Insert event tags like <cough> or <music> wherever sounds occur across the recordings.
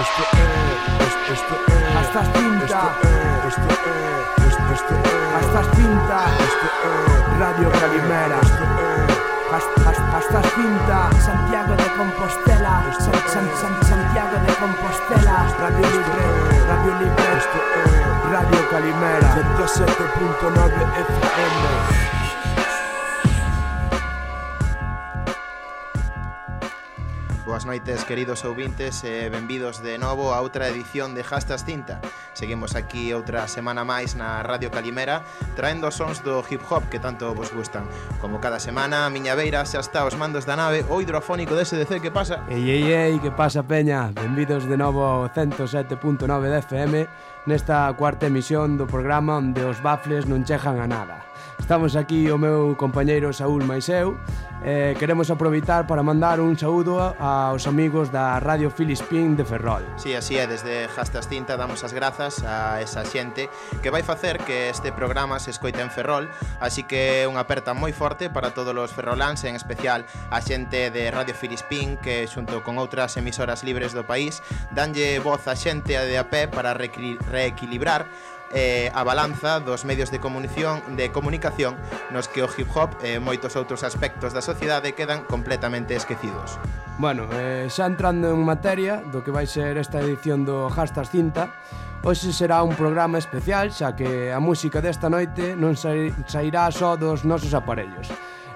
esto es, esto, esto es, Hasta cinta. esto es, esto es, esto es, Hasta cinta. esto es, Radio Calimera. esto es, Hasta, hasta, hasta cinta. Santiago de Compostela. San, San, San- Santiago de Compostela. Radio Libre. Radio Libre. esto es, Radio Calimera. 107.9 FM. noites, queridos ouvintes, e benvidos de novo a outra edición de Jastas Cinta. Seguimos aquí outra semana máis na Radio Calimera, traendo os sons do hip hop que tanto vos gustan. Como cada semana, a miña beira xa está os mandos da nave o hidrofónico de SDC, que pasa? Ei, ei, ei, que pasa, peña? Benvidos de novo ao 107.9 de FM nesta cuarta emisión do programa onde os bafles non chejan a nada. Estamos aquí o meu compañeiro Saúl máis eu eh, Queremos aproveitar para mandar un saúdo aos amigos da Radio Filispín de Ferrol. Si, sí, así é, desde Jastas Cinta damos as grazas a esa xente que vai facer que este programa se escoite en Ferrol Así que unha aperta moi forte para todos os ferroláns En especial a xente de Radio Filispín que xunto con outras emisoras libres do país Danlle voz a xente de a pé para reequilibrar eh, a balanza dos medios de comunicación, de comunicación nos que o hip hop e eh, moitos outros aspectos da sociedade quedan completamente esquecidos. Bueno, eh, xa entrando en materia do que vai ser esta edición do Hashtag Cinta, Hoxe será un programa especial, xa que a música desta noite non sairá só dos nosos aparellos.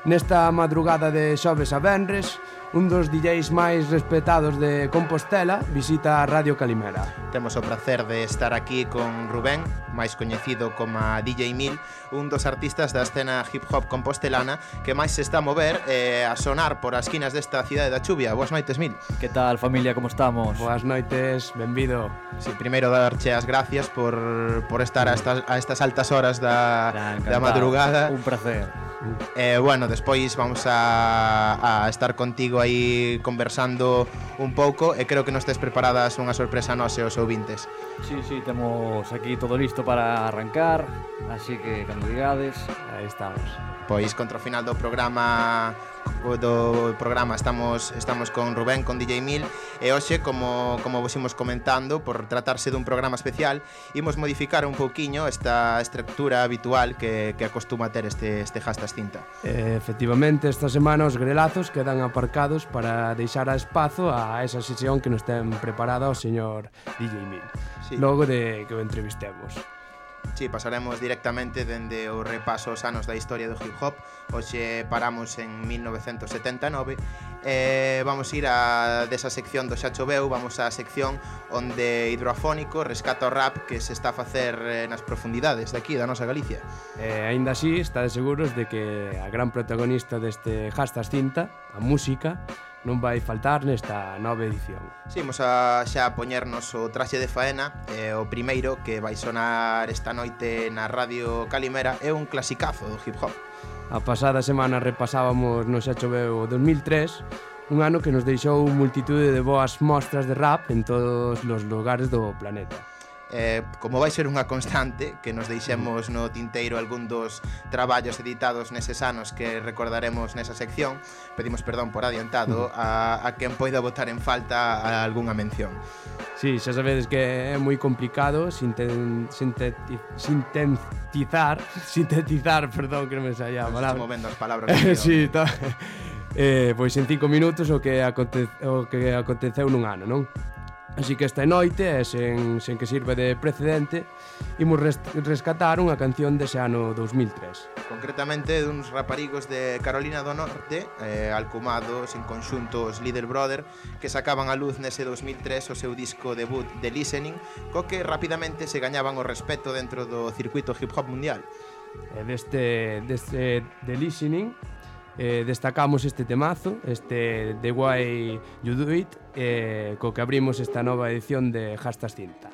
Nesta madrugada de xoves a venres, un dos DJs máis respetados de Compostela, visita a Radio Calimera. Temos o placer de estar aquí con Rubén, máis coñecido como DJ Mil, un dos artistas da escena hip hop compostelana que máis se está a mover e eh, a sonar por as esquinas desta cidade da chuvia. Boas noites, Mil. Que tal, familia, como estamos? Boas noites, benvido. Sí, primeiro darche as gracias por, por estar a estas, a estas altas horas da, nah, da madrugada. Un placer. Eh, bueno, despois vamos a, a estar contigo aí conversando un pouco e creo que nos tes preparadas unha sorpresa nos e os ouvintes. Sí, sí, temos aquí todo listo para arrancar, así que cando digades, aí estamos. Pois contra o final do programa do programa. Estamos estamos con Rubén, con DJ Mil e hoxe, como, como vos imos comentando por tratarse dun programa especial imos modificar un pouquiño esta estructura habitual que, que acostuma ter este, este Jastas Cinta. Eh, Efectivamente, esta semana os grelazos quedan aparcados para deixar a espazo a esa sesión que nos ten preparada o señor DJ Mil. Sí. logo de que o entrevistemos. Sí, pasaremos directamente dende o repaso aos anos da historia do hip hop Hoxe paramos en 1979 eh, Vamos ir a desa sección do Xa Choveu Vamos á sección onde Hidroafónico rescata o rap que se está a facer eh, nas profundidades daqui da nosa Galicia. Eh, Ainda así, estades seguros de que a gran protagonista deste Hastas Cinta, a música non vai faltar nesta nova edición. Sí, vamos a xa poñernos o traxe de faena, e o primeiro que vai sonar esta noite na Radio Calimera é un clasicazo do hip hop. A pasada semana repasábamos no xa choveu 2003, un ano que nos deixou multitude de boas mostras de rap en todos os lugares do planeta eh, como vai ser unha constante que nos deixemos no tinteiro algún dos traballos editados neses anos que recordaremos nesa sección, pedimos perdón por adiantado a, a quen poida votar en falta a algunha mención. Sí, xa sabedes que é moi complicado sinten, sinteti, sintetizar, <laughs> sintetizar, perdón, que non me saía a palabra. Movendo as palabras. <laughs> sí, está... <laughs> Eh, pois en cinco minutos o que, aconte, o que aconteceu nun ano, non? Así que esta noite, e sen, sen que sirva de precedente, imos res, rescatar unha canción dese ano 2003. Concretamente duns raparigos de Carolina do Norte, eh, alcumados en conxunto os Little Brother, que sacaban a luz nese 2003 o seu disco debut de Listening, co que rapidamente se gañaban o respeto dentro do circuito hip hop mundial. E deste, deste The Listening eh, destacamos este temazo, este The Way You Do It, eh, que abrimos esta nova edición de Hastas Cinta.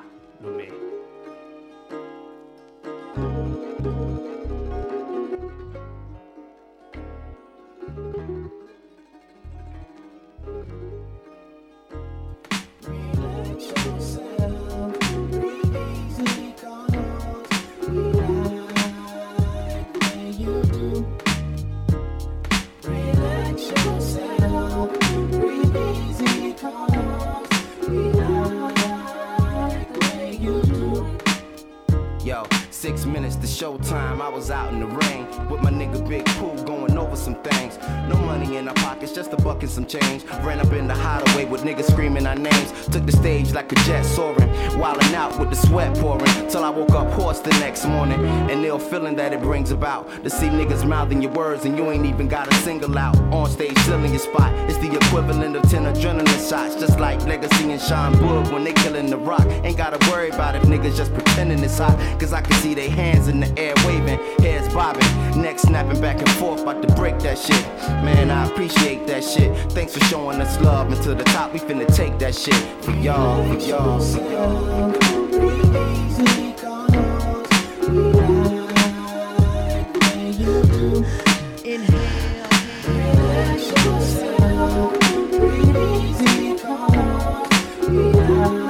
Showtime, I was out in the rain with my nigga Big Pooh some things. No money in our pockets, just a buck and some change. Ran up in the hideaway with niggas screaming our names. Took the stage like a jet soaring, wildin' out with the sweat pouring. Till I woke up hoarse the next morning, and ill feeling that it brings about. To see niggas mouthing your words and you ain't even got a single out. On stage, filling your spot. It's the equivalent of 10 adrenaline shots, just like Legacy and Sean Boog when they killing the rock. Ain't gotta worry about if niggas just pretending it's hot. Cause I can see their hands in the air waving, heads bobbing, neck snapping back and forth, about to break that shit. Man, I appreciate that shit. Thanks for showing us love. And to the top, we finna take that shit. For y'all, for y'all, for y'all. I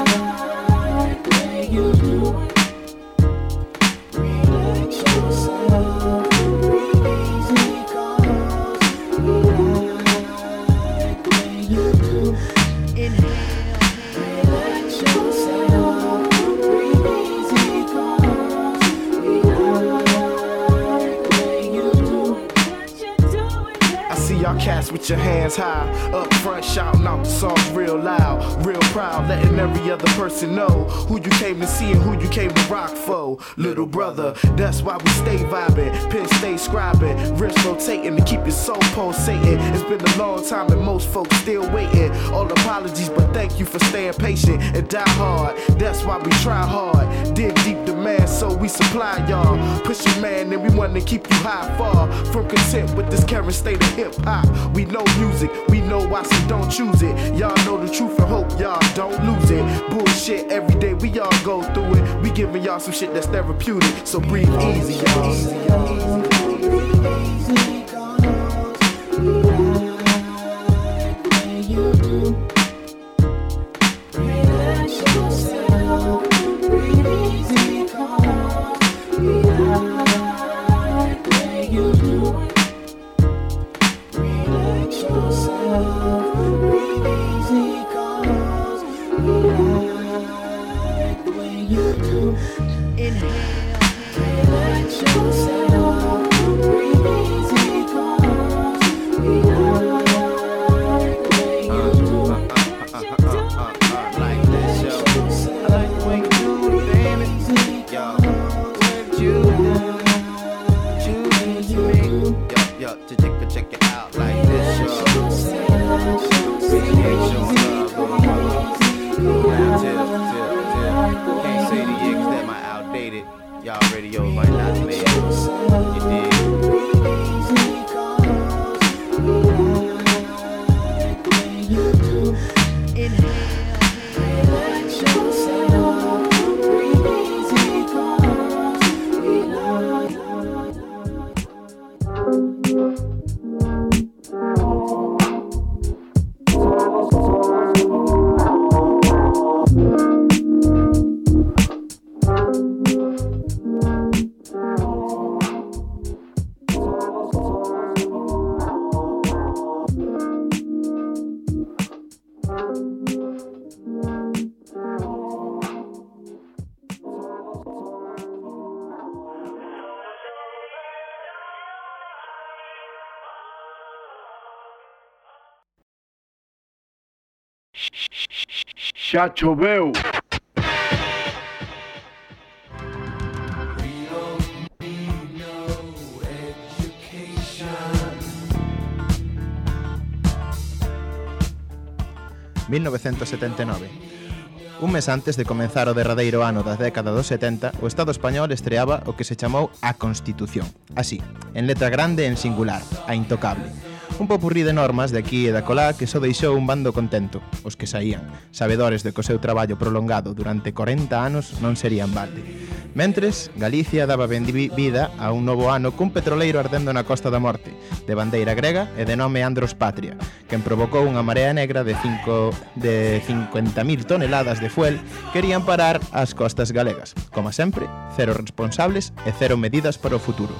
with your hands high, up front shouting out the song real loud, real proud, letting every other person know who you came to see and who you came to rock for. Little brother, that's why we stay vibing, pen stay scribing, wrist rotating to keep your soul pulsating. It's been a long time and most folks still waiting. All apologies, but thank you for staying patient and die hard. That's why we try hard, dig deep demand so we supply y'all. Push your man and we want to keep you high far from content with this current state of hip hop. We know music, we know why so don't choose it. Y'all know the truth and hope y'all don't lose it. Bullshit every day, we all go through it. We giving y'all some shit that's therapeutic, so breathe easy, y'all. Inhale, inhale. Y'all radio might not it. You dig? Xa choveu. ...1979. Un mes antes de comenzar o derradeiro ano da década dos 70, o Estado español estreaba o que se chamou a Constitución. Así, en letra grande e en singular, a intocable Un popurrí de normas de aquí e da colá que só deixou un bando contento, os que saían, sabedores de que o seu traballo prolongado durante 40 anos non sería en balde. Mentres, Galicia daba vida a un novo ano cun petroleiro ardendo na Costa da Morte, de bandeira grega e de nome Andros Patria, quen provocou unha marea negra de, cinco, de 50.000 toneladas de fuel querían parar as costas galegas. Como sempre, cero responsables e cero medidas para o futuro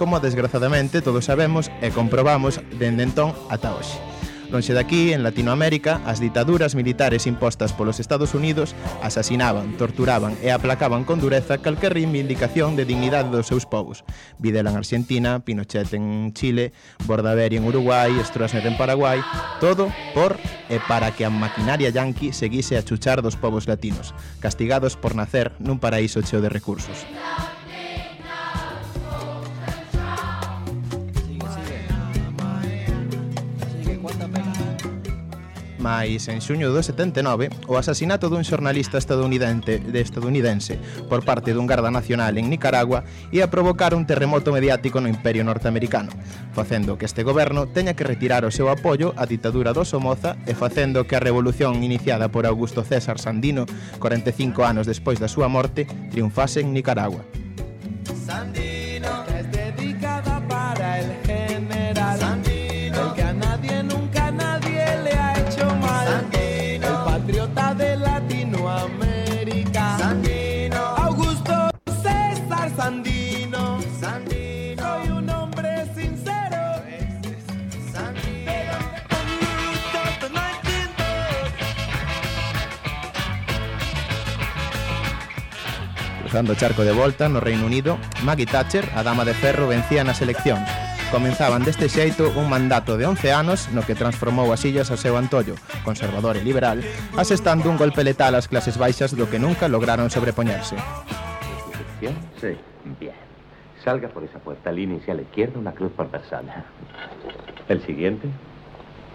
como desgrazadamente todos sabemos e comprobamos dende entón ata hoxe. Lonxe daqui, en Latinoamérica, as ditaduras militares impostas polos Estados Unidos asasinaban, torturaban e aplacaban con dureza calquer reivindicación de dignidade dos seus povos. Videla en Argentina, Pinochet en Chile, Bordaveri en Uruguai, Stroessner en Paraguai, todo por e para que a maquinaria yanqui seguise a chuchar dos povos latinos, castigados por nacer nun paraíso cheo de recursos. mais en xuño do 79 o asasinato dun xornalista estadounidense, de estadounidense por parte dun garda nacional en Nicaragua ia provocar un terremoto mediático no imperio norteamericano, facendo que este goberno teña que retirar o seu apoio á ditadura do Somoza e facendo que a revolución iniciada por Augusto César Sandino 45 anos despois da súa morte triunfase en Nicaragua. Sandino Cruzando o charco de volta no Reino Unido, Maggie Thatcher, a dama de ferro, vencía nas eleccións. Comenzaban deste xeito un mandato de 11 anos no que transformou as illas ao seu antollo, conservador e liberal, asestando un golpe letal ás clases baixas do que nunca lograron sobrepoñerse. ¿Crucifixión? Sí. Bien. Salga por esa puerta, línea hacia la izquierda, una cruz por persona. ¿El siguiente?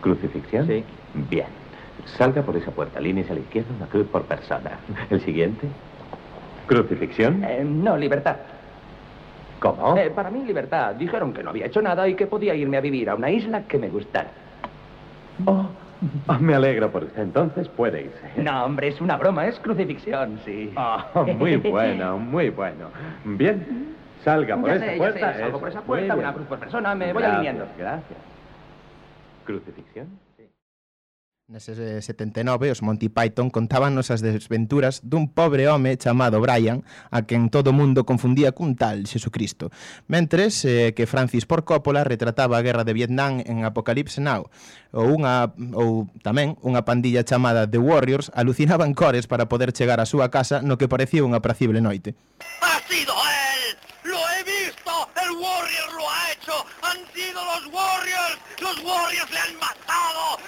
¿Crucifixión? Sí. Bien. Salga por esa puerta, línea hacia la izquierda, una cruz por persona. ¿El siguiente? ¿Crucifixión? Eh, no, libertad. ¿Cómo? Eh, para mí, libertad. Dijeron que no había hecho nada y que podía irme a vivir a una isla que me gustara. Oh, ah, me alegro por usted. Entonces puede irse. No, hombre, es una broma, es crucifixión, sí. Ah, muy bueno, muy bueno. Bien. Salga por Ya esa sé, ya puerta. sé, salgo por esa es. puerta, una cruz por persona, me voy Gracias, alineando. Gracias. ¿Crucifixión? Nese 79, os Monty Python contábanos as desventuras dun pobre home chamado Brian, a quen todo o mundo confundía cun tal Xesucristo, mentres eh, que Francis Ford Coppola retrataba a guerra de Vietnam en Apocalypse Now, ou, unha, ou tamén unha pandilla chamada The Warriors alucinaban cores para poder chegar á súa casa no que parecía unha pracible noite. Ha sido él! ¡Lo he visto! ¡El Warrior lo ha hecho! ¡Han sido los Warriors! ¡Los Warriors le han matado!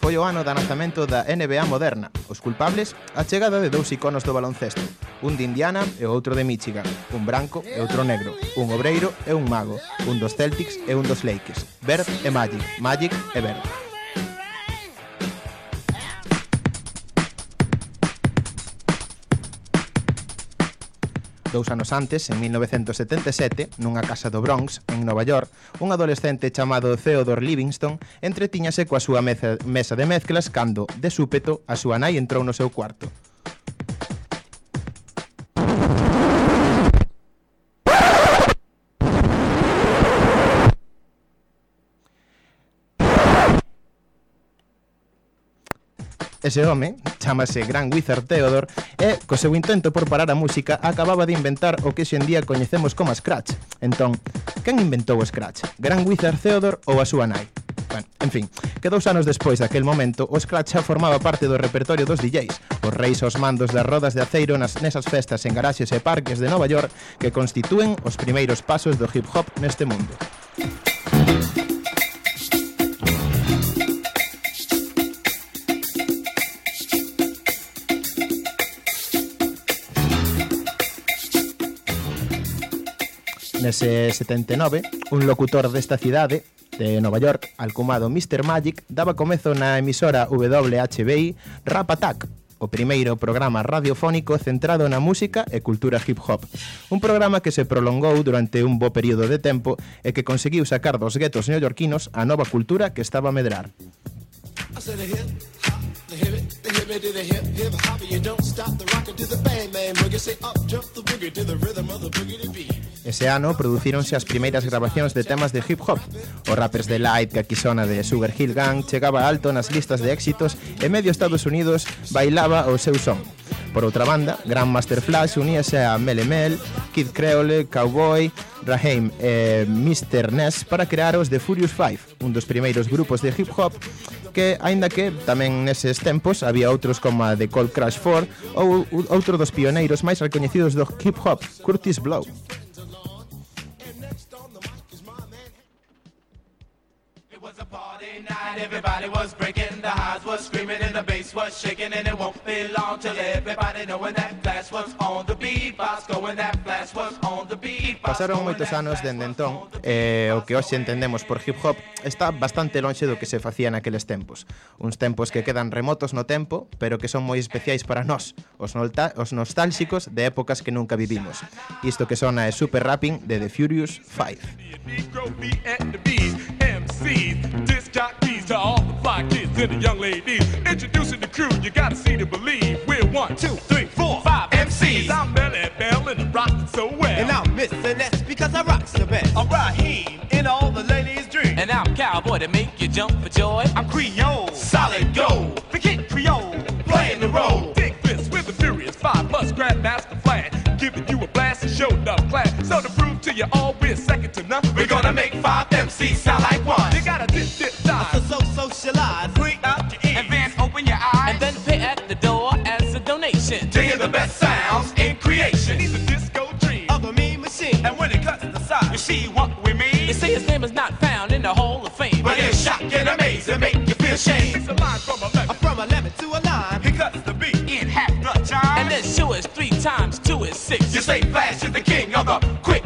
Foi o ano da nazamento da NBA moderna. Os culpables, a chegada de dous iconos do baloncesto, un de Indiana e outro de Michigan, un branco e outro negro, un obreiro e un mago, un dos Celtics e un dos Lakers, Bird e Magic, Magic e Bird. Dous anos antes, en 1977, nunha casa do Bronx, en Nova York, un adolescente chamado Theodore Livingston entretiñase coa súa meza, mesa de mezclas cando, de súpeto, a súa nai entrou no seu cuarto. Ese home, chamase Gran Wizard Theodore, e, co seu intento por parar a música, acababa de inventar o que hoxendía coñecemos como Scratch. Entón, quen inventou o Scratch? Gran Wizard Theodore ou a súa nai? Ben, en fin, que dous anos despois daquel momento, o Scratch xa formaba parte do repertorio dos DJs, os reis aos mandos das rodas de aceiro nas nesas festas en garaxes e parques de Nova York que constitúen os primeiros pasos do hip hop neste mundo. Nese 79, un locutor desta cidade de Nova York, alcumado Mr. Magic, daba comezo na emisora WHBI Rap Attack, o primeiro programa radiofónico centrado na música e cultura hip hop. Un programa que se prolongou durante un bo período de tempo e que conseguiu sacar dos guetos neoyorquinos a nova cultura que estaba a medrar. I Ese ano producíronse as primeiras grabacións de temas de hip hop. Os Rappers Delight que aquí sona de Sugar Hill Gang chegaba alto nas listas de éxitos e medio Estados Unidos bailaba o seu son. Por outra banda, Grandmaster Flash uníase a Mele Mel, Kid Creole, Cowboy, Raheem eh, e Mr. Ness para crear os The Furious Five, un dos primeiros grupos de hip hop que aínda que tamén neses tempos había outros como a The Cold Crash 4 ou outro dos pioneiros máis recoñecidos do hip hop, Curtis Blow. night everybody was breaking, the highs was screaming and the bass was shaking, and it won't be long till everybody knowing that flash was on the beat beatbox, going that flash was on the beatbox. Pasaron moitos anos dende entón, e eh, o que hoxe entendemos por hip hop está bastante lonxe do que se facía naqueles tempos. Uns tempos que quedan remotos no tempo, pero que son moi especiais para nós, os, os nostálxicos de épocas que nunca vivimos. Isto que sona é Super Rapping de The Furious 5. MCs, disc jockeys to all the fly kids and the young ladies. Introducing the crew, you gotta see to believe. We're one, two, three, four, five MCs. I'm Belly Bell and I'm rocking so well. And I'm Mr. Ness because I rocks the best. I'm Raheem in all the ladies' dreams. And I'm Cowboy to make you jump for joy. I'm Creole, solid gold. To you all we're second to none, we're gonna make five MCs sound like one. You gotta dip, dip, dive. So, so socialize. Blink out your ears. And then open your eyes. And then pay at the door as a donation. To hear the best sounds in creation. He's a disco dream Of a mean machine. And when it cuts the side, you see what we mean. You see his name is not found in the Hall of Fame. But it's shocking, amazing, make you feel shame. It's a line from 11. From 11 to a line. He cuts the beat in half the time. And then two is three times two is six. You say Flash is the king of the quick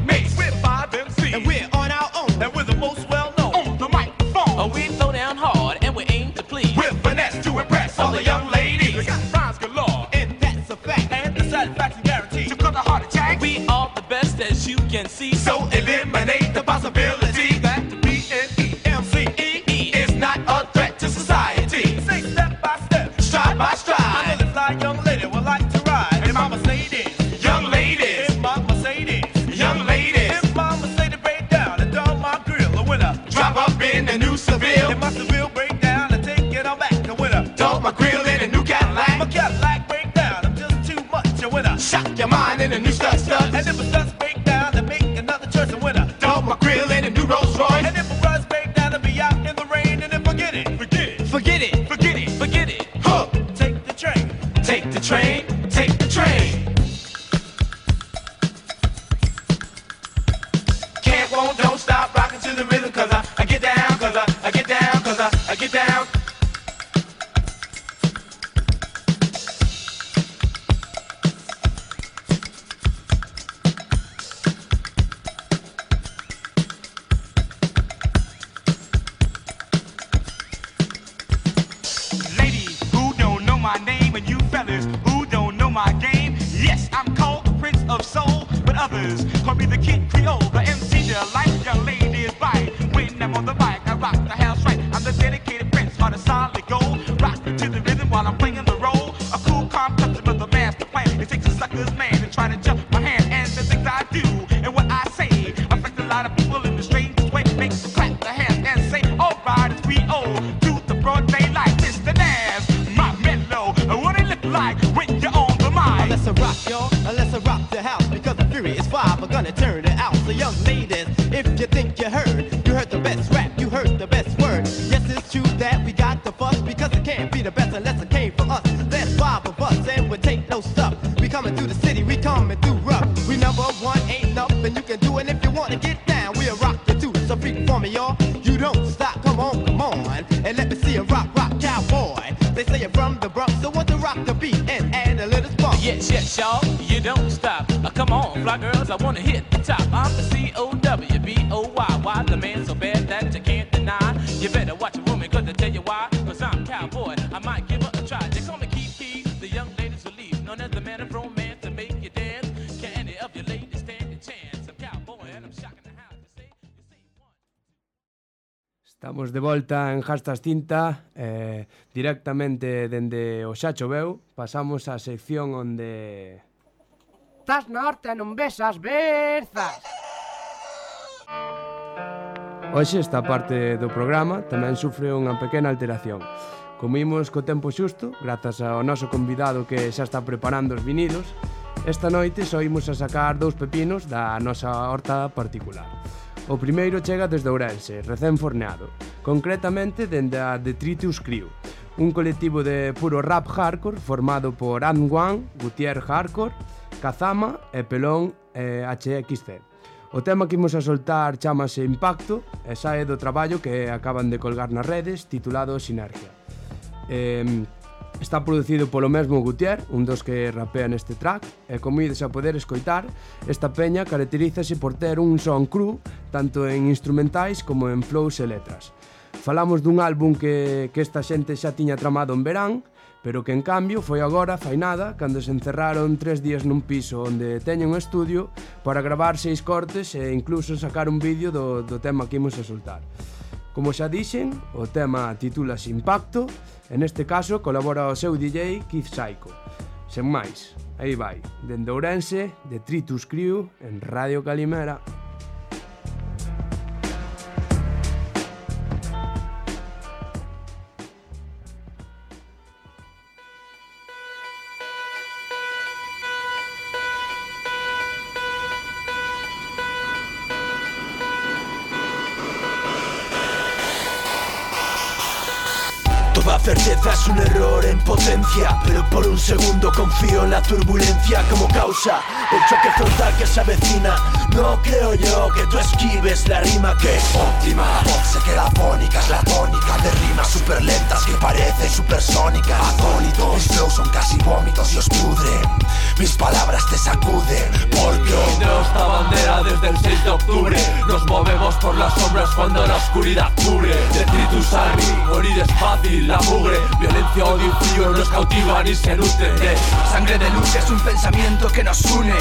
It's true that we got the fuss because it can't be the best unless it came from us. There's five of us and we take no stuff. We coming through the city, we coming through rough. We number one, ain't and you can do it if you wanna get down. We'll rock you too. So, freak for me, y'all. You don't stop, come on, come on, and let me see a rock, rock cowboy. They say you're from the Bronx, so want to rock the beat and add a little spunk. Yes, yes, y'all, you don't stop. Uh, come on, fly girls, I wanna hit the top. I'm the C-O-W-B-O-Y. Pois de volta en Jastas Tinta, eh, directamente dende o xa choveu, pasamos á sección onde... Tas norte non ves as berzas! Hoxe esta parte do programa tamén sufre unha pequena alteración. Comimos co tempo xusto, grazas ao noso convidado que xa está preparando os vinilos, esta noite só imos a sacar dous pepinos da nosa horta particular. O primeiro chega desde Ourense, recén forneado, concretamente dende a Detritus Crew, un colectivo de puro rap hardcore formado por Anwan, Gutier Hardcore, Kazama e Pelón eh, HXC. O tema que imos a soltar chamase Impacto e sae do traballo que acaban de colgar nas redes titulado Sinergia. Eh, Está producido polo mesmo Gutier, un dos que rapea neste track, e como ides a poder escoitar, esta peña caracterízase por ter un son cru, tanto en instrumentais como en flows e letras. Falamos dun álbum que, que esta xente xa tiña tramado en verán, pero que en cambio foi agora fai nada cando se encerraron tres días nun piso onde teñen un estudio para gravar seis cortes e incluso sacar un vídeo do, do tema que imos a soltar. Como xa dixen, o tema titula Impacto, E neste caso colabora o seu DJ Keith Psycho. Sen máis, aí vai, dende Ourense, de Tritus Crew, en Radio Calimera. Certeza es un error en potencia Pero por un segundo confío en la turbulencia como causa El choque frontal que se avecina. No creo yo que tú esquives la rima que es óptima. Voz se queda fónica, es la tónica De rimas super lentas que parecen supersónicas. Atónito, mis flows son casi vómitos y os pudren. Mis palabras te sacuden Porque Ondeó esta bandera desde el 6 de octubre Por las sombras cuando la oscuridad cubre. Detritus Army, morir es fácil, la mugre. Violencia, odio y frío nos cautivan y se nutren Sangre de luz es un pensamiento que nos une.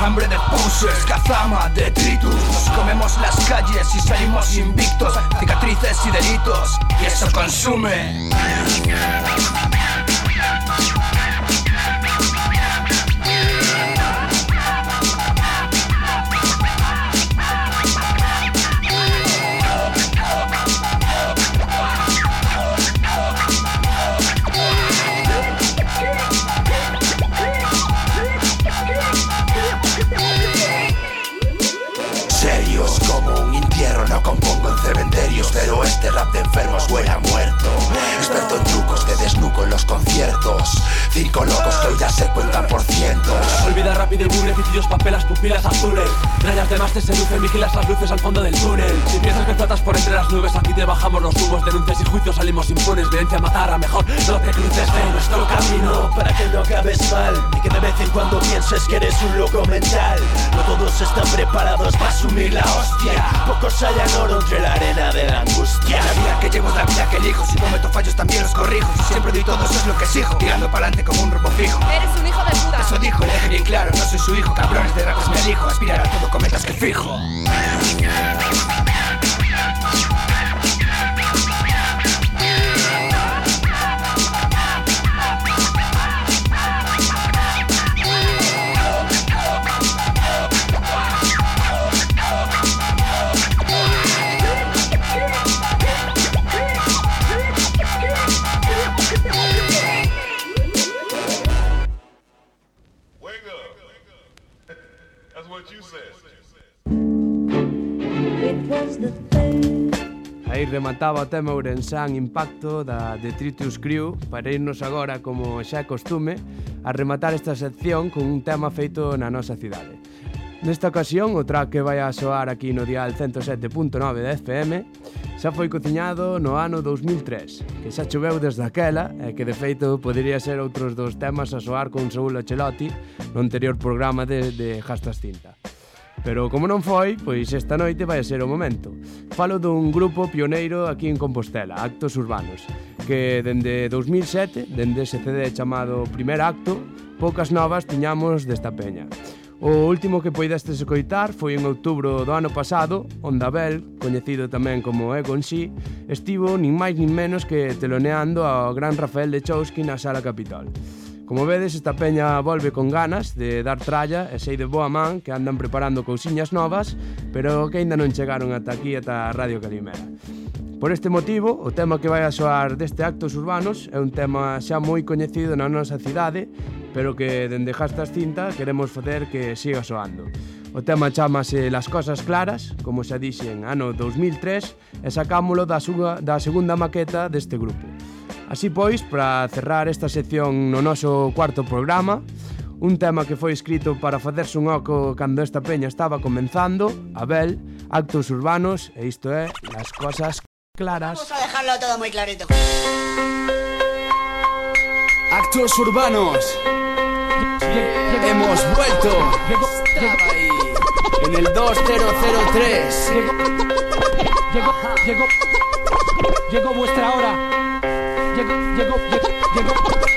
Hambre de poses, cazama, detritus. Nos comemos las calles y salimos invictos. Cicatrices y delitos, y eso consume Pero este rap de enfermos huele a muerto. Experto en trucos de desnuco en los conciertos. Cinco locos que hoy ya se cuentan por cientos. Olvida rápido y mugre, ficios, papelas, pupilas azules. Rayas de más te seducen, vigilas las luces al fondo del túnel. Si piensas que tratas por entre las nubes, aquí te bajamos los humos. Denuncias y juicios salimos impunes, violencia matar a mejor No te cruces. De nuestro camino. Para que no acabes mal Y que de vez en cuando pienses que eres un loco mental. No todos están preparados para asumir la hostia. Pocos hallan oro entre la arena de la angustia. La vida que llevo es la vida que elijo. Si cometo fallos también los corrijo. Si siempre doy todo eso es lo que exijo. Tirando para adelante como un rumbo fijo. Eres un hijo de puta. Eso dijo, le dejé bien claro. No soy su hijo, cabrones de rapes me elijo Aspirar a todo cometas que fijo Aí remataba o tema Ourensán Impacto da Detritus Crew para irnos agora, como xa é costume, a rematar esta sección con un tema feito na nosa cidade. Nesta ocasión, o track que vai a soar aquí no dial 107.9 da FM xa foi cociñado no ano 2003, que xa choveu desde aquela e que de feito podería ser outros dos temas a soar con Saúl Ocelotti no anterior programa de, de Jastas Cinta. Pero como non foi, pois esta noite vai ser o momento. Falo dun grupo pioneiro aquí en Compostela, Actos Urbanos, que dende 2007, dende ese CD chamado Primer Acto, poucas novas tiñamos desta peña. O último que poidestes escoitar foi en outubro do ano pasado, onde Abel, coñecido tamén como Egon Si, estivo nin máis nin menos que teloneando ao gran Rafael de Chowski na Sala Capitol. Como vedes, esta peña volve con ganas de dar tralla e sei de boa man que andan preparando cousiñas novas, pero que aínda non chegaron ata aquí, ata Radio Calimera. Por este motivo, o tema que vai a soar deste Actos Urbanos é un tema xa moi coñecido na nosa cidade, pero que dende Jastas Cinta queremos facer que siga soando. O tema chamase Las Cosas Claras, como xa dixen ano 2003, e sacámolo da, suga, da segunda maqueta deste grupo. Así pois, para cerrar esta sección no noso cuarto programa, un tema que foi escrito para facerse un oco cando esta peña estaba comenzando, Abel, Actos Urbanos, e isto é Las Cosas Claras. Vamos a dejarlo todo muy clarito. Actos urbanos. Hemos vuelto. Estaba ahí. En el 2003. Llegó, llegó, llegó vuestra hora. Llegó, llegó, llegó, llegó.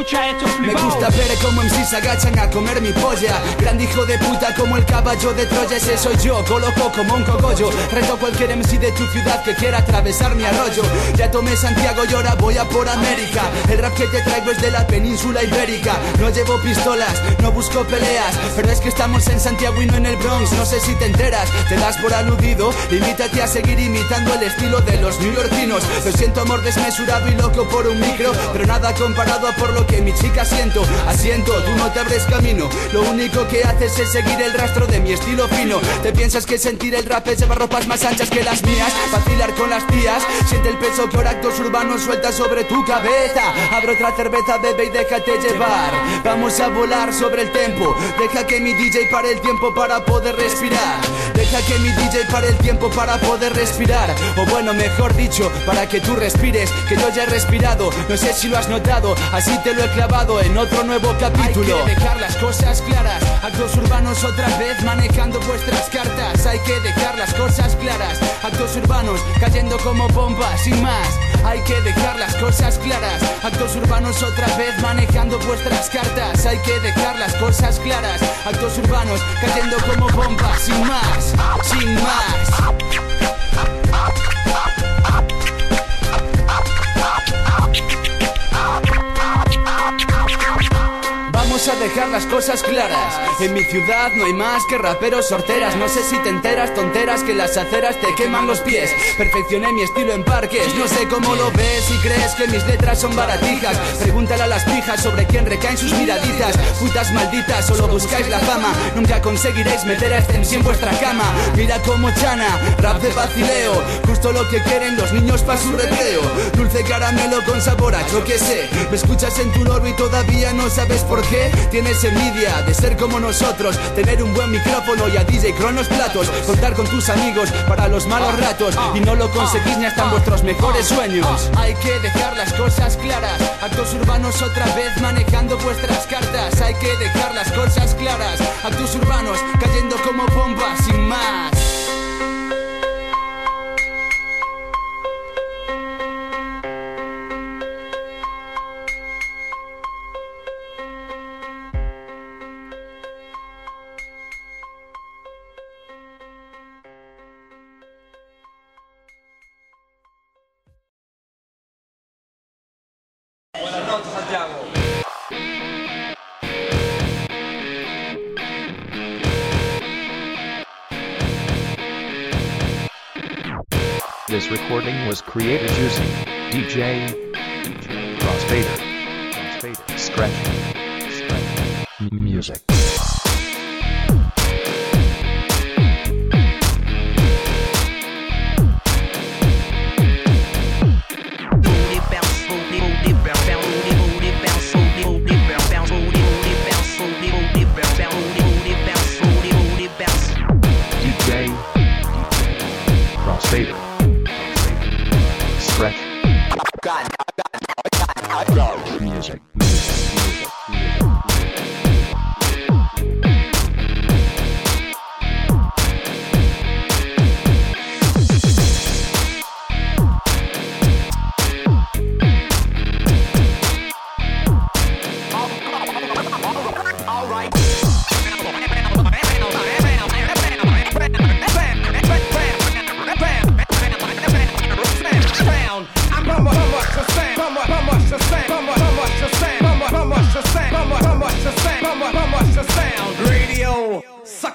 Escucha esto, Me gusta ver cómo MCs se agachan a comer mi polla. Gran hijo de puta como el caballo de Troya Ese soy yo, coloco como un cogollo. Reto cualquier MC de tu ciudad que quiera atravesar mi arroyo. Ya tomé Santiago y ahora voy a por América. El rap que te traigo es de la península ibérica. No llevo pistolas, no busco peleas. Pero es que estamos en Santiago y no en el Bronx. No sé si te enteras, te das por aludido. Limítate a seguir imitando el estilo de los neoyorquinos Lo siento amor desmesurado y loco por un micro. Pero nada comparado a por lo que mi chica siento Asiento, tú no te abres camino. Lo único que haces es seguir el rastro de mi estilo fino. Te piensas que sentir el rap es llevar ropas más anchas que las mías. Vacilar con las tías Siente el peso que actos urbanos suelta sobre tu cabeza. Abre otra cerveza, bebe y déjate llevar. Vamos a volar sobre el tempo. Deja que mi DJ pare el tiempo para poder respirar. Deja que mi DJ pare el tiempo para poder respirar. O bueno, mejor dicho, para que tú respires Que yo ya he respirado, no sé si lo has notado Así te lo clavado en otro nuevo capítulo. Hay que dejar las cosas claras. Actos urbanos otra vez manejando vuestras cartas. Hay que dejar las cosas claras. Actos urbanos cayendo como bombas sin más. Hay que dejar las cosas claras. Actos urbanos otra vez manejando vuestras cartas. Hay que dejar las cosas claras. Actos urbanos cayendo como bombas sin más dejar las cosas claras. En mi ciudad no hay más que raperos sorteras. No sé si te enteras, tonteras, que las aceras te queman los pies. Perfeccioné mi estilo en parques. No sé cómo lo ves y crees que mis letras son baratijas. Pregúntale a las pijas sobre quién recaen sus miraditas. Putas malditas, solo buscáis la fama. Nunca conseguiréis meter a MC en vuestra cama. Mira como chana, rap de vacileo. Justo lo que quieren los niños para su recreo. Dulce caramelo con sabor a yo que sé. Me escuchas en tu loro y todavía no sabes por qué. Tienes envidia de ser como nosotros. Tener un buen micrófono y a DJ Cron los platos. Contar con tus amigos para los malos ratos. Y no lo conseguís ni hasta en vuestros mejores sueños. Hay que dejar las cosas claras. Actos urbanos otra vez manejando vuestras cartas. Hay que dejar las cosas claras. Actos urbanos cayendo como bombas sin más. Was created using DJ Crossfader. Scratch. M- Music. DJ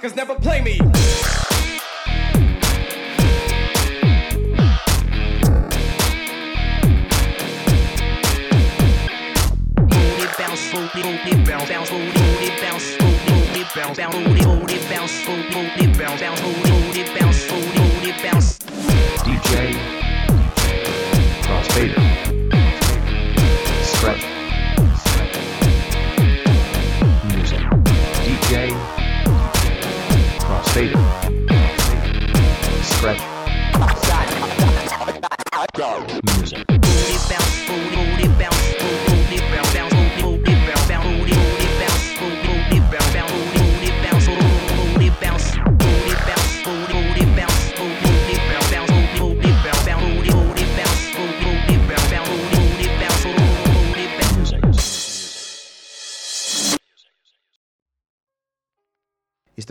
motherfuckers never play me. DJ Crossfader Fade. Scratch.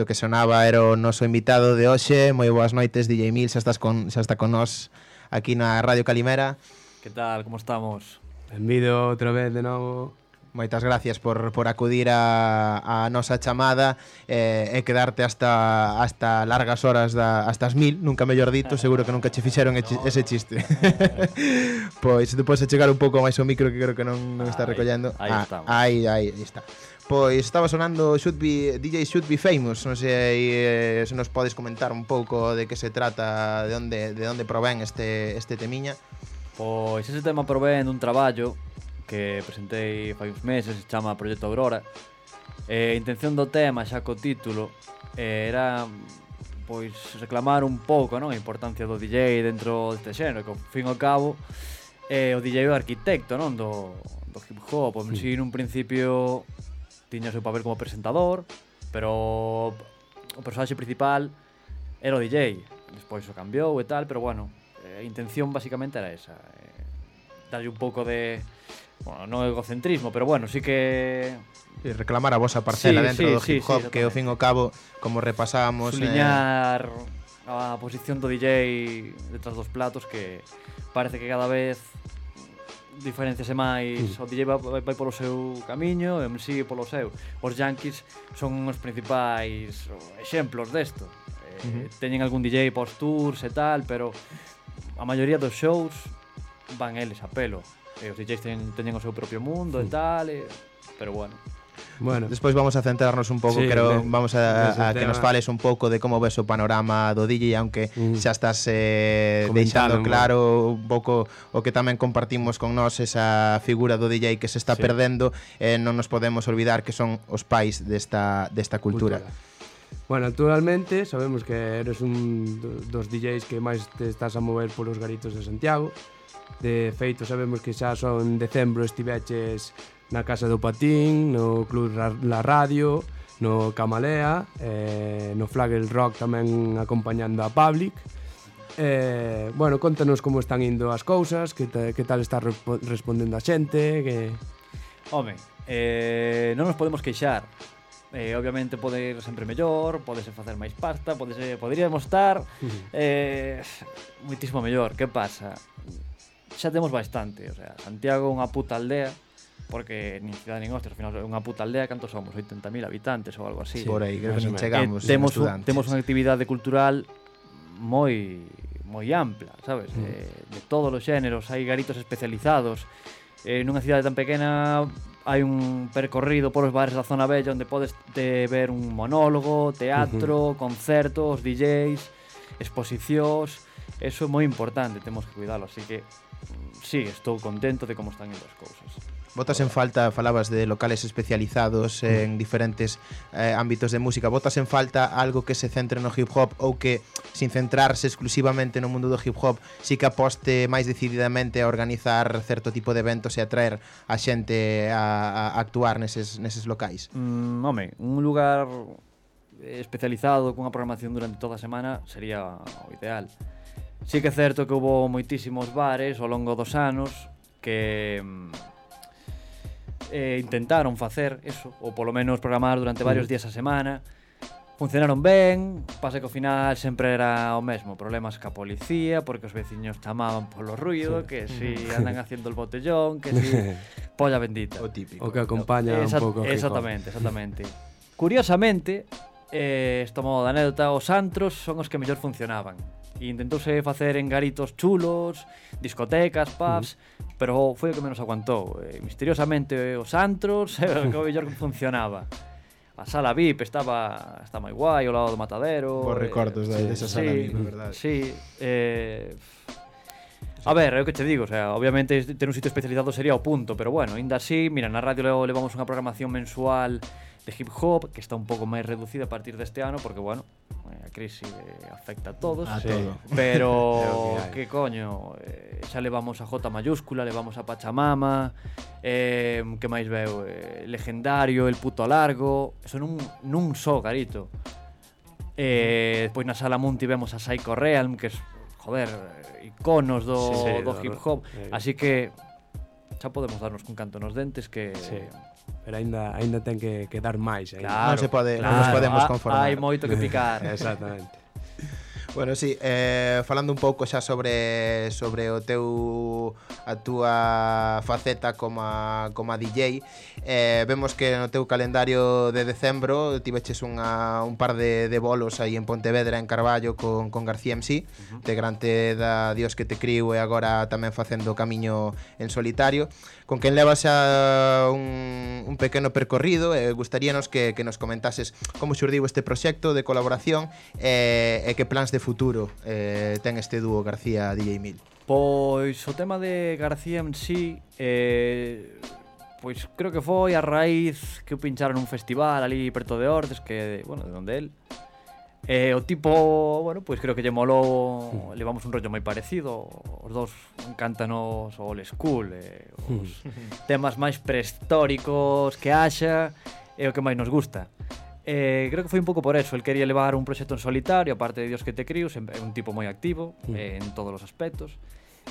isto que sonaba era o noso invitado de hoxe. Moi boas noites, DJ Mil, xa estás con xa está con nós aquí na Radio Calimera. Que tal, como estamos? Benvido outra vez de novo. Moitas gracias por, por acudir a, a nosa chamada eh, e quedarte hasta hasta largas horas da, hasta as mil, nunca mellor dito, seguro que nunca che fixeron no, ese chiste. <laughs> pois se te podes chegar un pouco máis o micro que creo que non, non está recollendo. Aí, aí ah, estamos. Aí, aí, aí está. Pois estaba sonando Should Be, DJ Should Be Famous Non sei eh, se nos podes comentar un pouco de que se trata De onde, de onde provén este, este temiña Pois ese tema provén dun traballo Que presentei fai uns meses Se chama Proyecto Aurora E a intención do tema, xa co título eh, Era pois reclamar un pouco non? a importancia do DJ dentro deste xénero Que ao fin ao cabo eh, o DJ é o arquitecto non? Do, do hip hop, sí. en sí, nun principio tiña o seu papel como presentador, pero o personaxe principal era o DJ. Despois o cambiou e tal, pero bueno, eh, a intención basicamente era esa. Eh, darlle un pouco de bueno, non egocentrismo, pero bueno, sí que e reclamar a vosa parcela sí, dentro sí, do hip hop sí, sí, que ao fin e ao cabo, como repasábamos, suliñar eh... a posición do DJ detrás dos platos que parece que cada vez diferencias e máis. Mm. O DJ vai, vai polo seu camiño e MC polo seu. Os Yankees son os principais exemplos desto. Eh, mm teñen algún DJ post tours e tal pero a maioría dos shows van eles a pelo. E os DJs teñen, teñen o seu propio mundo e mm. tal e, pero bueno. Bueno. Despois vamos a centrarnos un pouco, sí, creo, de, vamos a, a que nos fales un pouco de como ves o panorama do DJ, aunque mm. xa estás eh, deixando claro un pouco o que tamén compartimos con nós esa figura do DJ que se está sí. perdendo, eh, non nos podemos olvidar que son os pais desta, desta cultura. cultura. Bueno, actualmente sabemos que eres un dos DJs que máis te estás a mover polos garitos de Santiago. De feito, sabemos que xa son en decembro estiveches na Casa do Patín, no Club La Radio, no Camalea, eh, no Flagel Rock tamén acompañando a Public. Eh, bueno, contanos como están indo as cousas, que, que tal está respondendo a xente, que... Home, eh, non nos podemos queixar. Eh, obviamente pode ir sempre mellor, podese facer máis pasta, podese, poderíamos estar eh, muitísimo mellor. Que pasa? Xa temos bastante, o sea, Santiago é unha puta aldea porque nin cidade nin hostia, ao final é unha puta aldea, cantos somos? 80.000 habitantes ou algo así. Sí, por aí, creo que non chegamos. Eh, eh temos, un, temos unha actividade cultural moi moi ampla, sabes? Mm. Eh, de todos os xéneros, hai garitos especializados. Eh, nunha cidade tan pequena hai un percorrido por os bares da zona bella onde podes te eh, ver un monólogo, teatro, uh -huh. concertos, DJs, exposicións. Eso é moi importante, temos que cuidarlo, así que mm, sí, estou contento de como están indo as cousas. Botas en falta, falabas de locales especializados en diferentes eh, ámbitos de música. Botas en falta algo que se centre no hip hop ou que, sin centrarse exclusivamente no mundo do hip hop, si que aposte máis decididamente a organizar certo tipo de eventos e atraer a xente a, a actuar neses, neses locais? Mm, home, un lugar especializado cunha programación durante toda a semana sería o ideal. Sí que é certo que houve moitísimos bares ao longo dos anos que mm, eh, intentaron facer eso, ou polo menos programar durante mm. varios días a semana. Funcionaron ben, pasa que ao final sempre era o mesmo, problemas ca policía, porque os veciños chamaban polo ruido, sí. que si mm-hmm. andan haciendo el botellón, que si <laughs> polla bendita. O típico. O que acompaña Esa, un pouco. Exactamente, <laughs> exactamente. Curiosamente, eh, esta modo de anécdota, os antros son os que mellor funcionaban e intentouse facer en garitos chulos, discotecas, pubs, mm pero foi o que menos aguantou. Eh, misteriosamente eh, os antros, <laughs> eh, que mellor funcionaba. A sala VIP estaba está moi guai ao lado do matadero. Os eh, recordos eh, desa sala sí, VIP, verdade. Sí, eh A ver, é o que te digo, o sea, obviamente ter un sitio especializado sería o punto, pero bueno, ainda así, mira, na radio levamos unha programación mensual de hip hop, que está un pouco máis reducida a partir deste ano, porque bueno, Eh, a crise afecta a todos, a sí. todo. pero <laughs> que coño, eh, xa levamos a J mayúscula, levamos a Pachamama, eh, que máis veo, eh, legendario, el puto largo, eso nun, nun só, garito. Eh, despois na sala Mun vemos a Psycho Realm, que es, joder, iconos do, sí, sí, do, do hip hop, eh. así que xa podemos darnos cun canto nos dentes que sí pero aínda aínda ten que, que dar máis, aínda. Claro, non se pode, claro, non nos podemos ah, conformar. Hai moito que picar. <laughs> Exactamente. Bueno, sí, eh, falando un pouco xa sobre sobre o teu a túa faceta como como DJ, eh, vemos que no teu calendario de decembro tiveches unha un par de, de bolos aí en Pontevedra en Carballo con, con García MC, uh -huh. da Dios que te criu e agora tamén facendo camiño en solitario con quen levas a un, un pequeno percorrido e eh, gustaríanos que, que nos comentases como xurdiu este proxecto de colaboración eh, e que plans de futuro eh, ten este dúo García DJ Mil. Pois o tema de García en sí eh, pois creo que foi a raíz que o pincharon un festival ali perto de Ordes que, bueno, de onde el E o tipo, bueno, pois creo que lle molou, hmm. levamos un rollo moi parecido, os dous encantanos o old school, eh, os hmm. <laughs> temas máis prehistóricos que haxa, é o que máis nos gusta. Eh, creo que foi un pouco por eso, el quería levar un proxecto en solitario, aparte de Dios que te criu, é un tipo moi activo mm. eh, en todos os aspectos.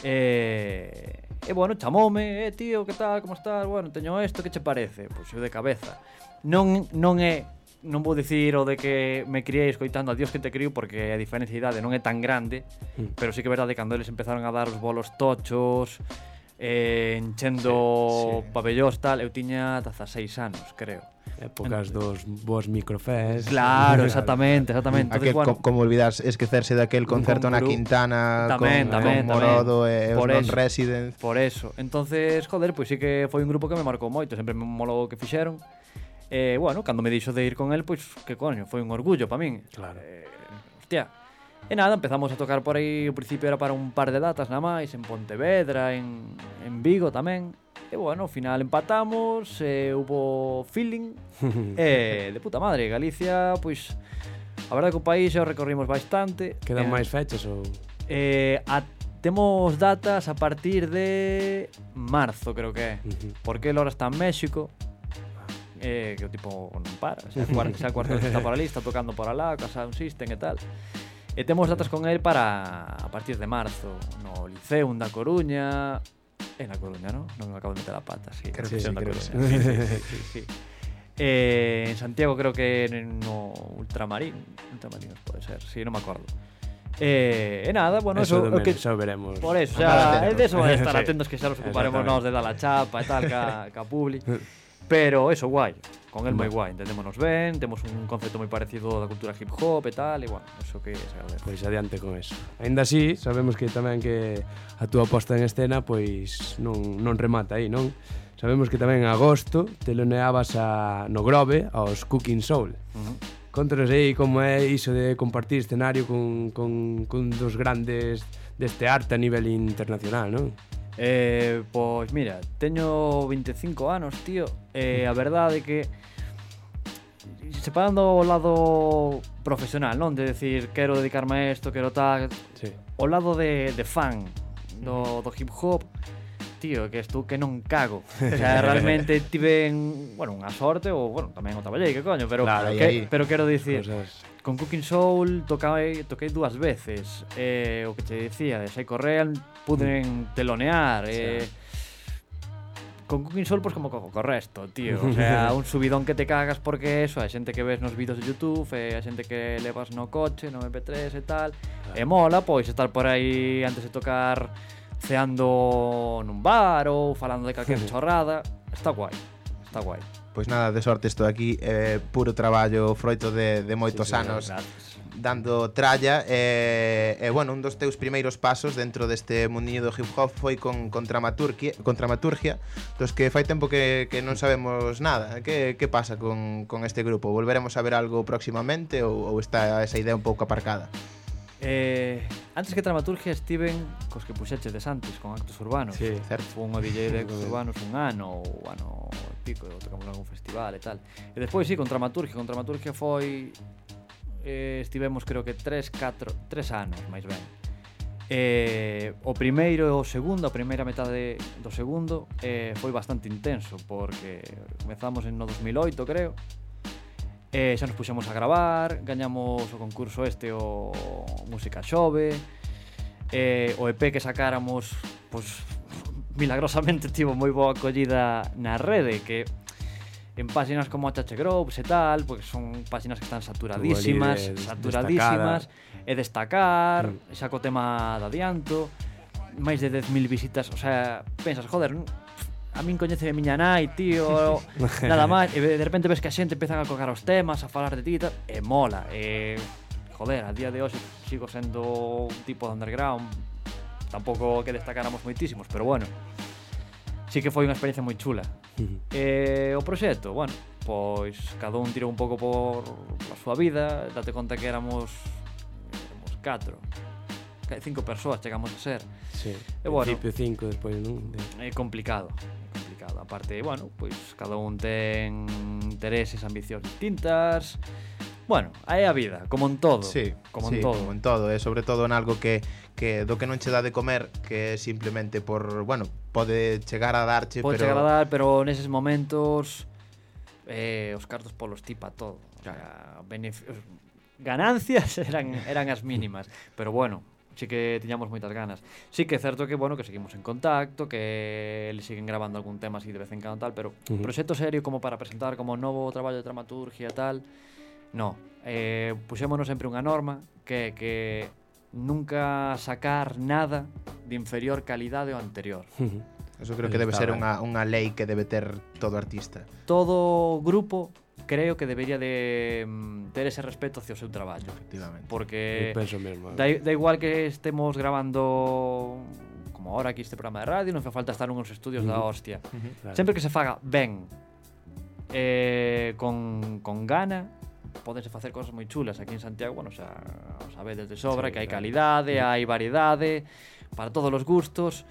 Eh, eh, bueno, chamoume, eh, tío, que tal, como estás? Bueno, teño isto, que che parece? Pois pues, eu de cabeza. Non, non é non vou dicir o de que me criei escoitando a Dios que te criou porque a diferencia de idade non é tan grande, mm. pero sí que é verdade cando eles empezaron a dar os bolos tochos, eh, enchendo sí, sí. pabellós tal, eu tiña 16 anos, creo. Épocas dos bos microfest. Claro, <laughs> exactamente, exactamente. Entonces, aquel, bueno, como olvidas esquecerse daquel concerto con na Quintana tamén, con, tamén, con Morodo e por os non residents. Por eso. Entonces, joder, pois pues sí que foi un grupo que me marcou moito, sempre me molou o que fixeron. E, eh, bueno, cando me dixo de ir con el, pois, pues, que coño, foi un orgullo para min. Claro. Eh, hostia. E nada, empezamos a tocar por aí, o principio era para un par de datas nada máis, en Pontevedra, en, en Vigo tamén. E bueno, ao final empatamos, eh, hubo feeling, <laughs> e eh, de puta madre, Galicia, pois, a verdade que o país xa o recorrimos bastante. Quedan eh, máis fechas ou...? Eh, a Temos datas a partir de marzo, creo que é. Uh -huh. Porque ahora está en México, eh, que o tipo non para, xa, <laughs> cuarto, xa cuarto está por ali, está tocando por alá, casa un system e tal. E temos datas con el para a partir de marzo no Liceum da Coruña, en la Coruña, ¿no? Non me acabo de meter a pata, sí. Creo sí, que sí, creo Coruña. Que sí. sí, sí, sí, sí. Eh, en Santiago creo que no Ultramarín, Ultramarinos pode ser, sí, non me acordo. Eh, e nada, bueno, eso, eso, que, xa veremos. Por eso, xa, é de eso estar atentos que xa nos ocuparemos nós de dar la chapa e tal ca, ca publi. Pero eso, guai. Con el moi guai, entendémonos ben, temos un concepto moi parecido da cultura hip hop e tal, e bueno, eso que se agradece. Pois adiante con eso. Ainda así, sabemos que tamén que a túa posta en escena pois non, non remata aí, non? Sabemos que tamén en agosto teloneabas a, no Grove aos Cooking Soul. Uh -huh. Contanos aí como é iso de compartir escenario con, con, con dos grandes deste arte a nivel internacional, non? Eh, pois mira, teño 25 anos, tío E eh, a verdade é que Separando o lado profesional, non? De decir, quero dedicarme a isto, quero tal sí. O lado de, de fan do, do hip hop tío, que estou que non cago. O sea, realmente <laughs> tiven, bueno, unha sorte ou bueno, tamén o traballei, que coño, pero claro, que, ahí. pero quero dicir, Cosas. con Cooking Soul toquei, toquei dúas veces. Eh, o que te dicía, de Psycho Real poden mm. telonear. Sí. Eh, con Cooking Soul, pues como co, co resto, tío. O <laughs> sea, un subidón que te cagas porque eso, a xente que ves nos vídeos de Youtube, eh, a xente que levas no coche, no MP3 e tal. Claro. E mola, pois, estar por aí antes de tocar ceando nun bar ou falando de calquer <laughs> chorrada. Está guai, está guai. Pois nada, de sorte estou aquí, eh, puro traballo, froito de, de moitos sí, sí, anos. Gracias dando tralla e, e bueno, un dos teus primeiros pasos dentro deste mundiño do hip hop foi con contramaturgia, contramaturgia dos que fai tempo que, que non sabemos nada. Que, que pasa con, con este grupo? Volveremos a ver algo próximamente ou, ou está esa idea un pouco aparcada? Eh, antes que dramaturgia estiven cos que puxeches des antes, con actos urbanos. Sí, certo. Fun a DJ de actos urbanos un ano, ou ano pico, tocamos algún festival e tal. E despois, sí, con dramaturgia. Con dramaturgia foi eh, estivemos creo que 3, 4, 3 anos máis ben. Eh, o primeiro e o segundo, a primeira metade do segundo eh, foi bastante intenso porque comezamos en no 2008 creo. Eh, xa nos puxemos a gravar gañamos o concurso este o Música Xove. Eh, o EP que sacáramos pois, milagrosamente <laughs> tivo moi boa acollida na rede que en páxinas como HH Groups e tal, porque son páxinas que están saturadísimas, de, saturadísimas, destacada. e destacar, mm. xa co tema de adianto, máis de 10.000 visitas, o sea, pensas, joder, a min coñece a miña nai, tío, <laughs> nada máis, e de repente ves que a xente empezan a colgar os temas, a falar de ti e tal, e mola, e joder, a día de hoxe sigo sendo un tipo de underground, tampouco que destacáramos moitísimos, pero bueno, sí que foi unha experiencia moi chula. <laughs> e eh, o proxecto, bueno, pois cada un tirou un pouco por a súa vida, date conta que éramos éramos catro cinco persoas chegamos a ser. Sí. E bueno, principio cinco despois, non? É complicado, é complicado. Aparte, bueno, pois cada un ten intereses, ambicións distintas. Bueno, aí a vida, como en todo. Sí, como sí, en todo. como en todo, e sobre todo en algo que que do que non che dá de comer, que é simplemente por, bueno, pode chegar a darche, pode pero... Pode chegar a dar, pero neses momentos eh, os cartos polos tipa todo. Claro. O sea, ganancias <laughs> eran, eran as mínimas, pero bueno, sí que tiñamos moitas ganas. Sí que é certo que, bueno, que seguimos en contacto, que eles siguen grabando algún tema así de vez en cando tal, pero uh -huh. proxecto serio como para presentar como novo traballo de dramaturgia tal, no. Eh, puxémonos sempre unha norma que que nunca sacar nada de inferior calidade ao anterior. Eso creo que debe ser unha, unha lei que debe ter todo artista. Todo grupo creo que debería de mm, ter ese respeto hacia o seu traballo. Efectivamente. Porque Eu penso mesmo, eh. da, da igual que estemos grabando como ahora aquí este programa de radio, non fa falta estar nuns estudios uh -huh. da hostia. Uh -huh. Sempre que se faga ben, eh, con, con gana, podense facer cosas moi chulas aquí en Santiago, bueno, xa o sabedes de sobra sí, que hai calidade, claro. hai variedade para todos os gustos.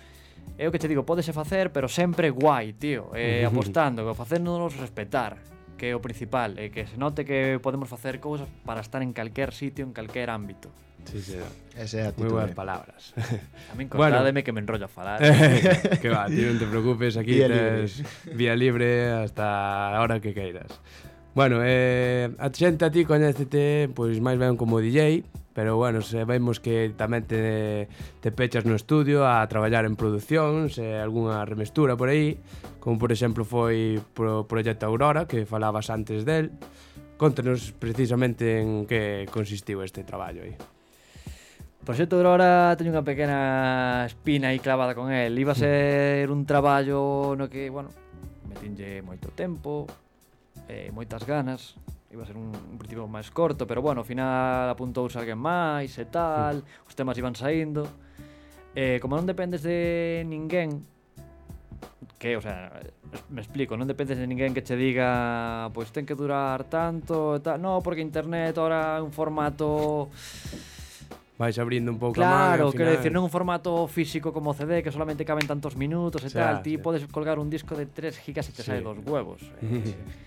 É o que te digo, podese facer, pero sempre guai, tío, eh, <laughs> apostando, facéndonos respetar que é o principal, e eh, que se note que podemos facer cousas para estar en calquer sitio, en calquer ámbito. Sí, sí. Esa é a actitud. Moi boas palabras. A min contádeme bueno. que me enrollo a falar. <laughs> que va, tío, non te preocupes, aquí vía tes libre. vía libre hasta a hora que queiras. Bueno, eh, a xente a ti coñécete pois máis ben como DJ, pero bueno, sabemos que tamén te, te pechas no estudio a traballar en producións, eh, algunha remestura por aí, como por exemplo foi o pro proxecto Aurora, que falabas antes del. Contanos precisamente en que consistiu este traballo aí. Pois Aurora teño unha pequena espina aí clavada con el. Iba a hmm. ser un traballo no que, bueno, metinlle moito tempo, eh, moitas ganas, iba a ser un, un principio máis corto, pero bueno, ao final apuntouse alguén máis e tal, hmm. os temas iban saindo. Eh, como non dependes de ninguén, que, o sea, me explico, non dependes de ninguén que che diga, pois pues, ten que durar tanto, e tal, no, porque internet ahora é un formato vais abrindo un pouco claro, a man, Claro, quero dicir, non un formato físico como CD que solamente caben tantos minutos e xa, tal, ti sí. podes colgar un disco de 3 gigas e te sí. sae dos huevos. <laughs> Eh.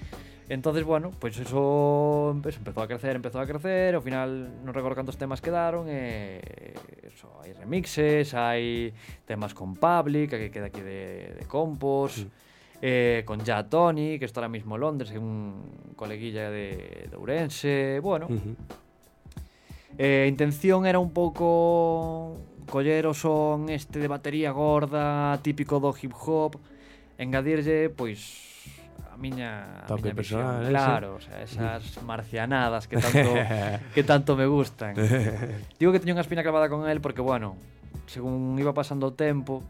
Entonces, bueno, pues eso, empezou a crecer, empezou a crecer, ao final non recordo cantos temas quedaron e eso, hai remixes, hai temas con Public, que queda aquí de, de Compos, eh, con Ja Tony, que está ahora mismo en Londres, que é un coleguilla de, de Ourense, bueno. Eh, intención era un pouco coller o son este de batería gorda, típico do hip hop, engadirlle, pois, a miña, Toque miña personal, eh, visión. Claro, o sea, esas <laughs> marcianadas que tanto <laughs> que tanto me gustan. <laughs> Digo que teño unha espina clavada con el porque bueno, según iba pasando o tempo,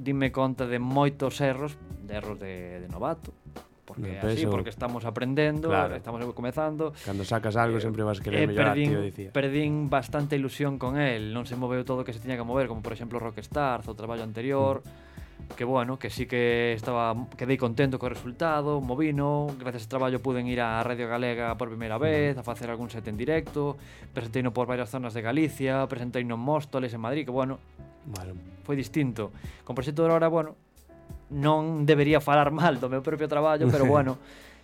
dime conta de moitos erros, de erros de, de novato, porque no, así, porque estamos aprendendo, claro. estamos comezando. Cando sacas algo eh, sempre vas querer eh, mellorar, perdín, tío, dicía. Perdín bastante ilusión con el, non se moveu todo o que se tiña que mover, como por exemplo Rockstar, o traballo anterior. Mm que bueno, que sí que estaba quedei contento co resultado, movino, gracias ao traballo puden ir á Radio Galega por primeira mm. vez, a facer algún set en directo, presentei no por varias zonas de Galicia, presentei no Móstoles en Madrid, que bueno, bueno. foi distinto. Con proxecto de hora, bueno, non debería falar <laughs> mal do meu propio traballo, pero <laughs> bueno,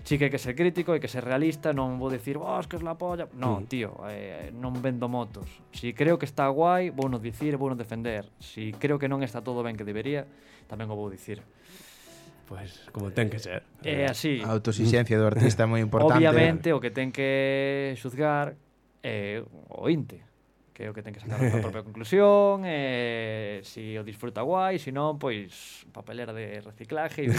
sí que hai que ser crítico, hai que ser realista, non vou dicir, oh, que es la polla. No, mm. tío, eh, non vendo motos. Si creo que está guai, vou non dicir, vou non defender. Si creo que non está todo ben que debería, tamén o vou dicir. Pois, pues, como ten que ser. É eh, así. A autosixencia do <laughs> artista é moi importante. Obviamente, o que ten que xuzgar é o inte que é o que ten que sacar a propia <laughs> conclusión, eh, si o disfruta guai, si non, pois papelera de reciclaje e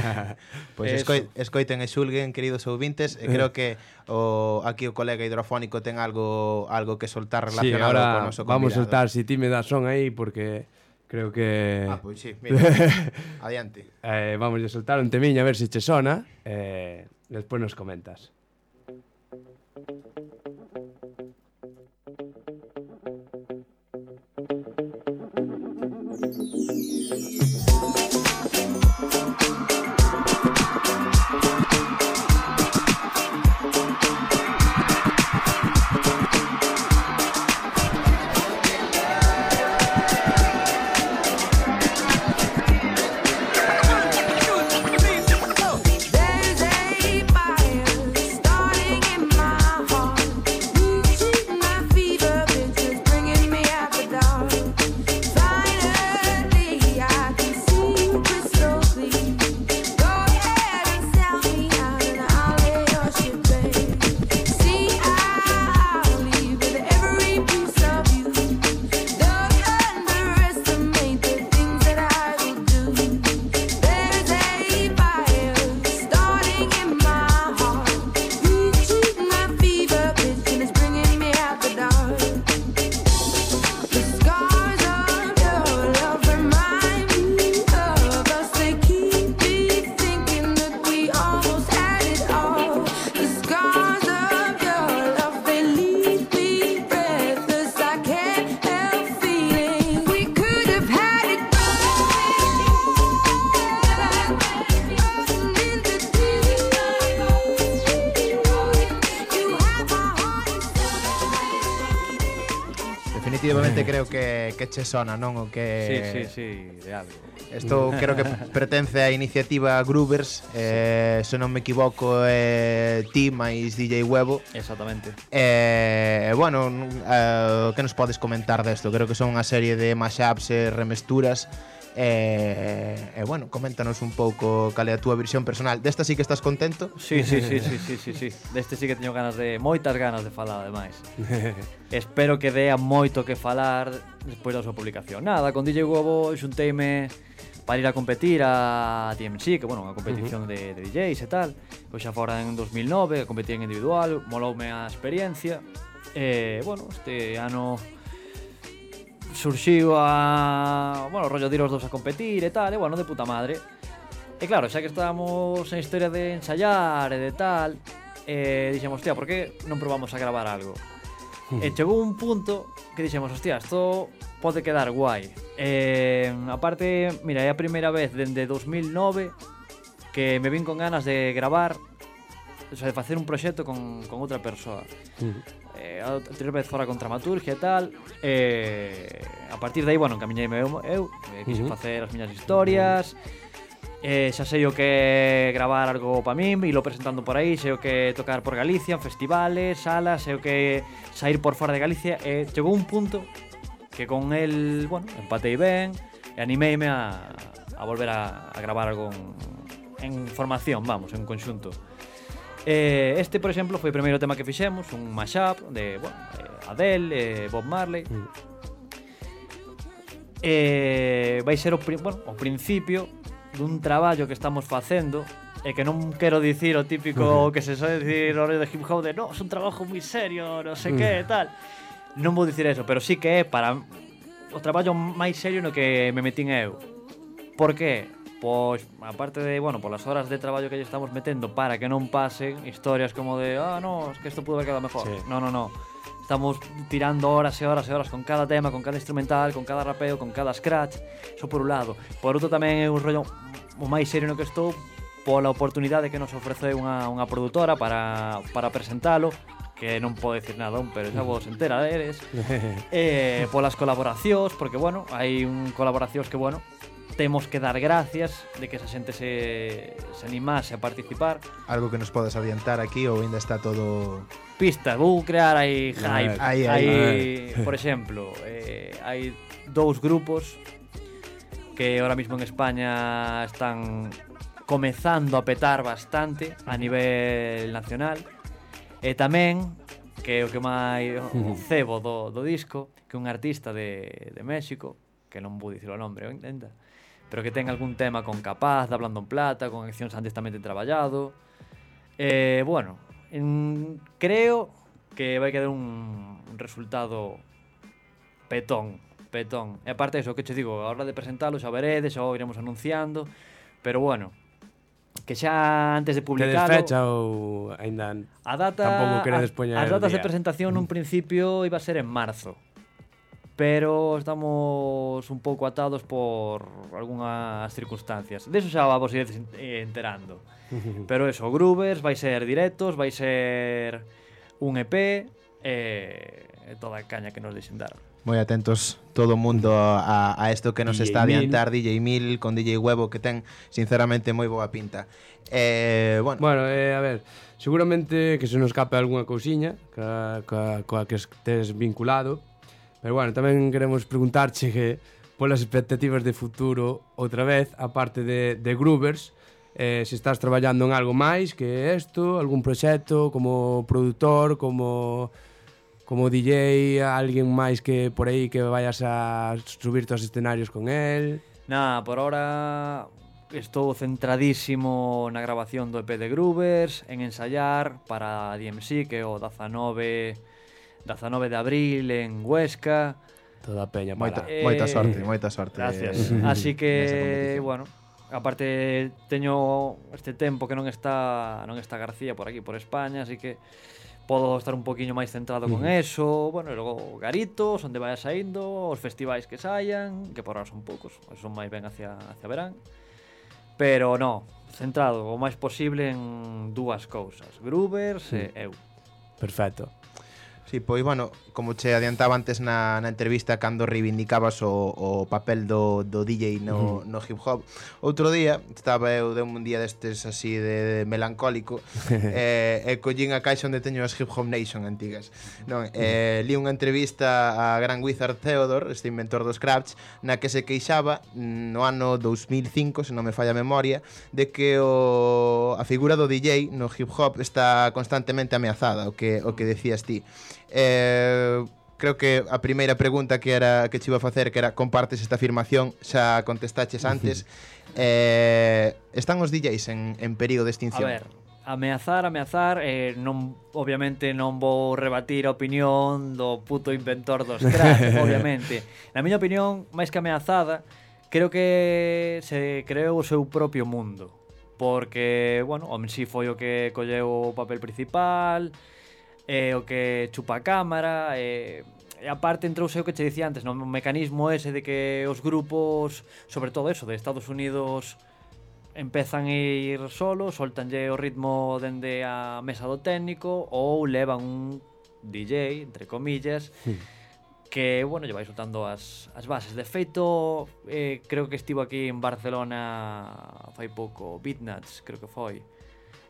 <laughs> Pois pues escoi, escoiten e xulguen, queridos ouvintes, e creo que o aquí o colega hidrofónico ten algo algo que soltar relacionado sí, ahora con o noso convidado. Vamos a soltar, si ti me das son aí, porque Creo que... Ah, pois pues sí, mira, adiante. <laughs> Eh, vamos a soltar un temiño a ver se si che sona, eh, despois nos comentas. o que, que che sona, non? O que... Sí, sí, sí, de algo. Isto <laughs> creo que pertence á iniciativa Groovers, eh, se non me equivoco, eh, ti máis DJ Huevo. Exactamente. Eh, bueno, eh, que nos podes comentar desto? Creo que son unha serie de mashups e remesturas E, e bueno, coméntanos un pouco cal é a túa versión personal. Desta sí que estás contento? Sí, sí, sí, sí, sí, sí, sí. Deste sí que teño ganas de moitas ganas de falar ademais. <laughs> Espero que dea moito que falar despois da súa publicación. Nada, con DJ Gobo xunteime para ir a competir a TMC, que bueno, unha competición uh -huh. de, de DJs e tal. Pois xa fora en 2009, a competir en individual, moloume a experiencia. E, bueno, este ano surxiu a, bueno, rollo de ir os dous a competir e tal, e bueno, de puta madre. E claro, xa que estábamos en historia de ensayar e de tal, eh, dixemos, hostia, por que non probamos a gravar algo? E chegou un punto que dixemos, hostia, isto pode quedar guai. Eh, aparte, mira, é a primeira vez dende 2009 que me vin con ganas de gravar, o sea, de facer un proxecto con, con outra persoa eh, a anterior vez fora con dramaturgia e tal eh, a partir de aí, bueno, encamiñeime eu, eu eh, quise uh -huh. facer as miñas historias eh, xa sei o que gravar algo pa min e lo presentando por aí, sei o que tocar por Galicia en festivales, salas, sei o que sair por fora de Galicia e eh, chegou un punto que con el, bueno, empatei ben e animeime a, a volver a, a gravar algo en, en formación, vamos, en conxunto. Eh, este, por exemplo, foi o primeiro tema que fixemos, un mashup de bueno, eh, Adele, eh, Bob Marley. Mm. Eh, vai ser o, bueno, o principio dun traballo que estamos facendo e que non quero dicir o típico que se soe dicir o de hip hop de no, é un trabajo moi serio, non sei que, mm. tal. Non vou dicir eso, pero sí que é para o traballo máis serio no que me metín eu. Por que? pois, aparte de, bueno, polas horas de traballo que lle estamos metendo para que non pasen historias como de, ah, no, es que isto pudo haber quedado mejor. Sí. No, no, no. Estamos tirando horas e horas e horas con cada tema, con cada instrumental, con cada rapeo, con cada scratch. Eso por un lado. Por outro tamén é un rollo o máis serio no que estou pola oportunidade que nos ofrece unha, unha produtora para, para presentalo que non podo decir nada, pero xa vos entera eres. <laughs> eh, polas colaboracións, porque bueno, hai un colaboracións que bueno, temos que dar gracias de que esa xente se, se animase a participar. Algo que nos podes adiantar aquí ou ainda está todo... Pistas, vou crear aí hype. Aí, aí, aí, por exemplo, eh, hai dous grupos que ahora mismo en España están comezando a petar bastante a nivel nacional. E tamén que é o que máis o cebo do, do disco que un artista de, de México que non vou dicir o nombre, intenta pero que ten algún tema con Capaz, de Hablando en Plata, con accións antestamente traballado. Eh, bueno, en, creo que vai quedar un, un resultado petón, petón. E aparte eso, que che digo, a hora de presentalo xa veredes, xa o iremos anunciando, pero bueno, que xa antes de Tedes publicalo... fecha ou ainda A data, tampouco queredes as, poñer as datas de presentación nun <clears throat> principio iba a ser en marzo. pero estamos un pouco atados por algunhas circunstancias. Deso xa vos ir eh, enterando. <laughs> Pero eso, Groovers, vai ser directos, vai ser un EP e eh, toda a caña que nos deixen dar. Moi atentos todo o mundo a, a isto que nos DJ está a adiantar Mil. DJ Mil con DJ Huevo que ten sinceramente moi boa pinta. Eh, bueno, bueno eh, a ver, seguramente que se nos escape algunha cousiña ca, ca, coa que estés vinculado, Pero bueno, tamén queremos preguntarche que polas expectativas de futuro outra vez, aparte de, de Groovers, eh, se estás traballando en algo máis que isto, algún proxecto como produtor, como como DJ, alguén máis que por aí que vayas a subir aos escenarios con el. Nada, por ahora estou centradísimo na grabación do EP de Groovers, en ensayar para DMC, que é o 19 19 de abril en Huesca. Toda a peña, moita, eh, moita sorte, moita sorte. Gracias. Así que, bueno, aparte teño este tempo que non está non está García por aquí, por España, así que podo estar un poquinho máis centrado con eso, bueno, e logo Garitos, onde vai saindo, os festivais que saian, que por ahora son poucos, son máis ben hacia, hacia verán, pero no, centrado o máis posible en dúas cousas, Groovers e eu. Perfecto. Sí, pois, bueno, como che adiantaba antes na, na entrevista cando reivindicabas o, o papel do, do DJ no, uh -huh. no hip hop Outro día, estaba eu de un día destes así de, de melancólico <laughs> eh, E collín a caixa onde teño as Hip Hop Nation antigas. Non, eh, Li unha entrevista a Gran Wizard Theodore, este inventor dos Scratch Na que se queixaba no ano 2005, se non me falla a memoria De que o, a figura do DJ no hip hop está constantemente ameazada O que, o que decías ti. Eh, creo que a primeira pregunta que era que te iba a facer que era compartes esta afirmación? Xa contestaches antes. <laughs> Eh, están os DJs en, en período de extinción? A ver ameazar, ameazar, eh, non obviamente non vou rebatir a opinión do puto inventor dos cracks, <laughs> obviamente. Na miña opinión, máis que ameazada, creo que se creou o seu propio mundo, porque, bueno, o si foi o que colleu o papel principal, eh, o que chupa a cámara, eh, e aparte entrouse o que che dicía antes, no mecanismo ese de que os grupos, sobre todo eso, de Estados Unidos empezan a ir solo, soltanlle o ritmo dende a mesa do técnico ou levan un DJ, entre comillas, hmm. que, bueno, lle vai soltando as, as bases. De feito, eh, creo que estivo aquí en Barcelona fai pouco, Bitnuts, creo que foi.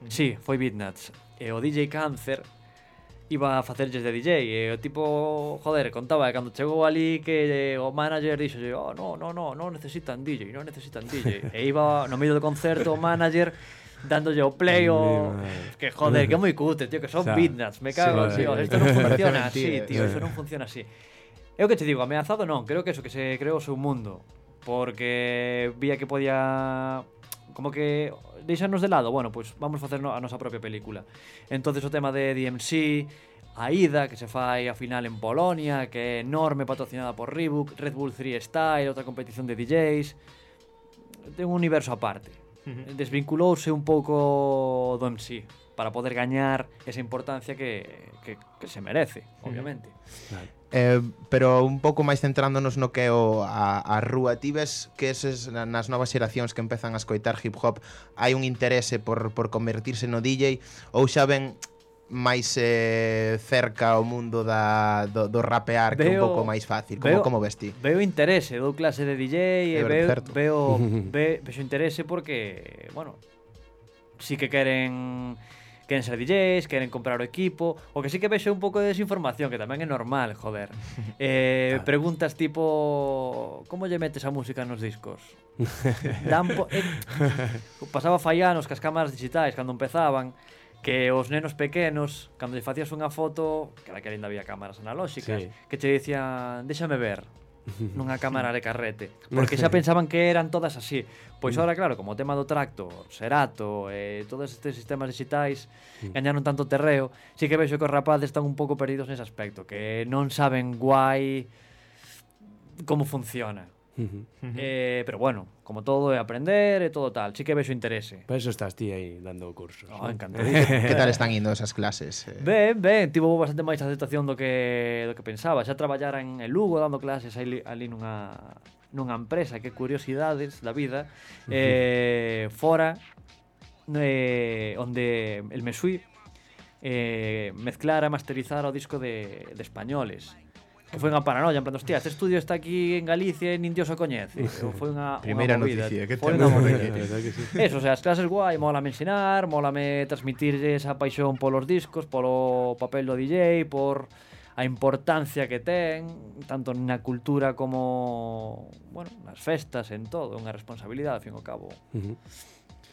Mm. Sí, foi Bitnuts. E o DJ Cáncer, iba a facerlles de DJ e o tipo, joder, contaba que cando chegou ali que o manager dixo oh, no, no, no, non necesitan DJ, non necesitan DJ e iba no medio do concerto o manager dándolle o play o... que joder, que moi cute, tío, que son O sea, beatnuts, me cago, sí, <laughs> tío, isto non funciona así, tío, iso non funciona así. É o que te digo, ameazado non, creo que eso, que se creou o seu mundo, porque vía que podía como que deixanos de lado, bueno, pois pues vamos facer a nosa propia película. Entonces o tema de DMC, Aida, que se fai a final en Polonia, que é enorme, patrocinada por Reebok, Red Bull 3 Style, outra competición de DJs, ten un universo aparte. Uh -huh. Desvinculouse un pouco do MC para poder gañar esa importancia que, que, que se merece, obviamente. Eh, pero un pouco máis centrándonos no que é o, a, a rúa Ti ves que eses, nas novas xeracións que empezan a escoitar hip hop Hai un interese por, por convertirse no DJ Ou xa ven máis eh, cerca o mundo da, do, do rapear veo, que é un pouco máis fácil como, veo, como ves ti? Veo interese, dou clase de DJ é e veo, certo. veo, <laughs> ve, vexo interese porque, bueno, sí que queren queren ser DJs, queren comprar o equipo, o que sí que vexo un pouco de desinformación, que tamén é normal, joder. <laughs> Eh, claro. preguntas tipo, como lle metes a música nos discos? <laughs> Dan po eh, pasaba fai anos que as cámaras digitais cando empezaban, que os nenos pequenos, cando lle facías unha foto, que era que ainda había cámaras analóxicas, sí. que che dicían, déxame ver, nunha cámara de carrete, <laughs> porque xa pensaban que eran todas así. Pois agora, claro, como o tema do tracto, Serato, e todos estes sistemas digitais mm. gañaron tanto terreo, sí que vexo que os rapaces están un pouco perdidos nese aspecto, que non saben guai como funciona eh, pero bueno, como todo é aprender e todo tal, sí que vexo interese. Por eso estás ti aí dando cursos. Oh, ¿no? <laughs> Que tal están indo esas clases? Eh? Ben, ben, tivo bastante máis aceptación do que do que pensaba. Xa traballara en Lugo dando clases ali, ali nunha nunha empresa que curiosidades da vida eh, fora eh, onde el Mesui eh, mezclara, masterizara o disco de, de españoles Que foi unha paranoia, en plan, hostia, este estudio está aquí en Galicia e nin Dios o coñece. <laughs> Foi unha, Primeira unha movida. noticia que foi temos <laughs> aquí. Eso, o sea, as clases guai, mola me ensinar, mola me transmitir esa paixón polos discos, polo papel do DJ, por a importancia que ten tanto na cultura como bueno, nas festas en todo, unha responsabilidade ao fin e ao cabo. Uh -huh.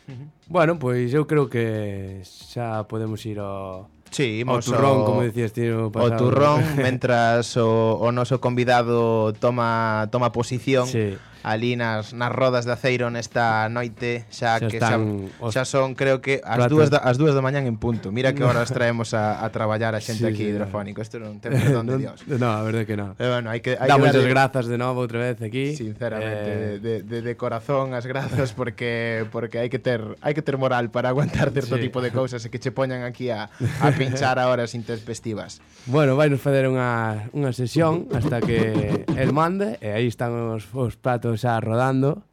Uh -huh. Bueno, pois eu creo que xa podemos ir ao Sí, imos turrón, ao- como dicías ti no O turrón, <laughs> mentras o, o noso convidado toma toma posición Sí. ali nas, nas rodas de aceiro nesta noite xa, xa que xa, os... xa son creo que as plata. dúas da, as dúas da mañán en punto. Mira que horas traemos a, a traballar a xente sí, aquí sí, hidrofónico. Isto non ten perdón de <laughs> Dios. no, a verdade que non eh, bueno, hai que, hai damos que grazas de novo outra vez aquí. Sinceramente eh... de, de, de corazón as grazas porque porque hai que ter hai que ter moral para aguantar certo sí. tipo de cousas e que che poñan aquí a, a <laughs> pinchar a horas intempestivas. Bueno, vai nos fazer unha, unha sesión hasta que el mande e aí están os, os platos rodando.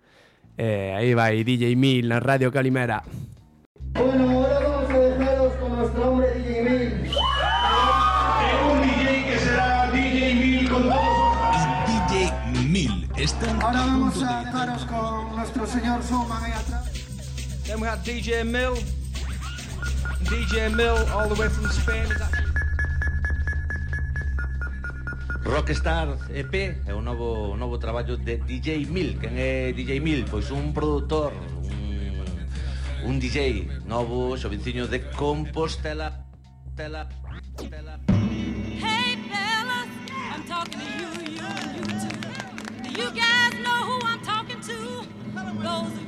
E aí vai DJ Mil na Radio Calimera. Bueno, ahora vamos a dejaros con nuestro hombre DJ Mil. Un DJ que será DJ Mil con todos. DJ Mil. Ahora vamos a dejaros con nuestro señor Suman ahí atrás. Then we got DJ Mill. DJ Mill, all the way from Spain. Rockstar EP é o novo, novo traballo de DJ Mil Quen é DJ Mil? Pois un produtor, un, un DJ novo, xovenciño de Compostela Tela, tela. Hey fellas, I'm talking to you, you you too Do you guys know who I'm talking to? Those